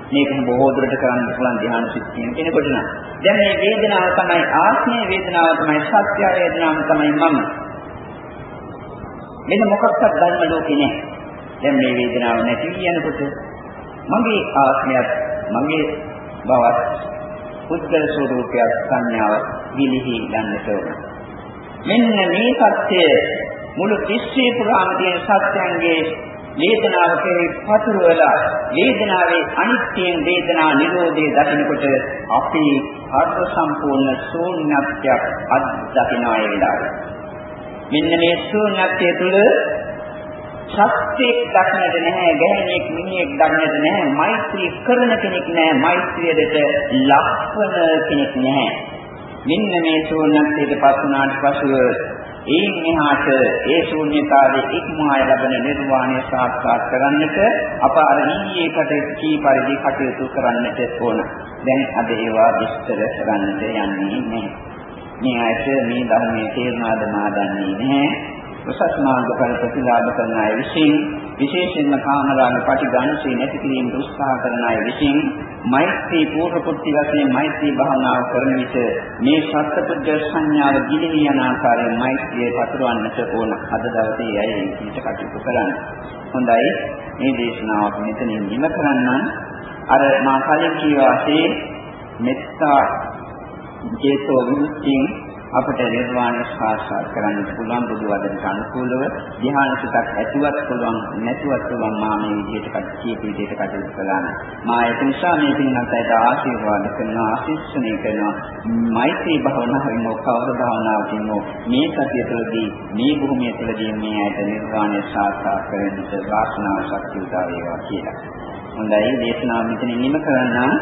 මේක බොහෝ දුරට කරන්න පුළුවන් ධ්‍යාන සිත්යෙන් කෙනෙකුට නම්. දැන් මේ වේදනාව තමයි ආත්මය වේදනාව තමයි සත්‍ය වේදනාව තමයි මම. මෙන්න මොකක්වත් ධර්ම ලෝකේ නෑ. දැන් මේ වේදනාව නැති කියනකොට මගේ ආත්මයත් මගේ බවත් පුද්ගල ස්වરૂපයක් සංඥාව විලිහි ගන්නට ඕන. මෙන්න මේ සත්‍ය මුළු විශ්වය පුරාම තියෙන සත්‍යයන්ගේ වේදනාව කෙරෙහි පතුරවලා වේදනාවේ අනිත්‍යයෙන් වේදනා නිරෝධයේ දකිනකොට අපි අර්ථ සම්පූර්ණ ශූන්‍යත්වයක් අත්දකිනා ඒ වෙලාවේ. මෙන්න මේ ශූන්‍යත්වය තුළ ශක්තියක් දක්නට නැහැ ගැහණියෙක් මිනිහෙක් දක්නට නැහැ මෛත්‍රී කරන කෙනෙක් නැහැ මෛත්‍රියට ලක්වන කෙනෙක් නැහැ මෙන්න මේ ශූන්‍යත්වයට පත් වුණාට පසුව ඒ මෙහාට ඒ ශූන්‍යතාවයේ ඉක්මවා ලැබෙන නිර්වාණය සාක්ෂාත් කරන්නට අප අර ඊයේ කටයුතු කී පරිදි කටයුතු කරන්නට ඕන. දැන් අද ඒවා විස්තර කරන්නට යන්නේ නැහැ. මේ ඇයට මේ ධර්මයේ තේරුණාද මා දන්නේ නැහැ. උසස් මාර්ගඵල ප්‍රතිලාභ කරන අය විසින් විශේෂයෙන්ම කාමරාග පටිඝානසේ නැති කිරීමට උත්සාහ කරන අය විසින් මෛත්‍රී පූර්ව කුටි වශයෙන් මෛත්‍රී භාවනාව කරන විට මේ සත්පුද්ගල සංඥාව ගිලිහි යන ආකාරයෙන් මෛත්‍රිය පතුරවන්නට ඕන. අද දවසේ අය ඊට කටයුතු කරන්න. හොඳයි. මේ දේශනාව මෙතනින් නිම කරන්න අර මා කලින් කියවාසේ මෙත්තා ජේතෝ විමුක්තිය අපට නිර්වාණය සාක්ෂාත් කරන්න පුළුවන් බුදු වදනට අනුකූලව ධ්‍යාන සිතක් ඇතුවත් පුළුවන් නැතුවත් පුළුවන් මා මේ විදිහට කියපු විදිහට කටයුතු කළා නම් මා ඒක නිසා මේ පින්නත් අයට ආශිර්වාද කරනවා ආශිර්වාදනය කරනවා මෛත්‍රී භාවනාවෙන් කවර භාවනාවකින් මේ සතිය තුළදී මේ භූමිය තුළදී මේ ඇයට නිර්වාණය සාක්ෂාත් කරගන්නට වාසනාව ශක්තිය උදා වේවා කියලා. හොඳයි දේශනාව මෙතන නිම කරන්නම්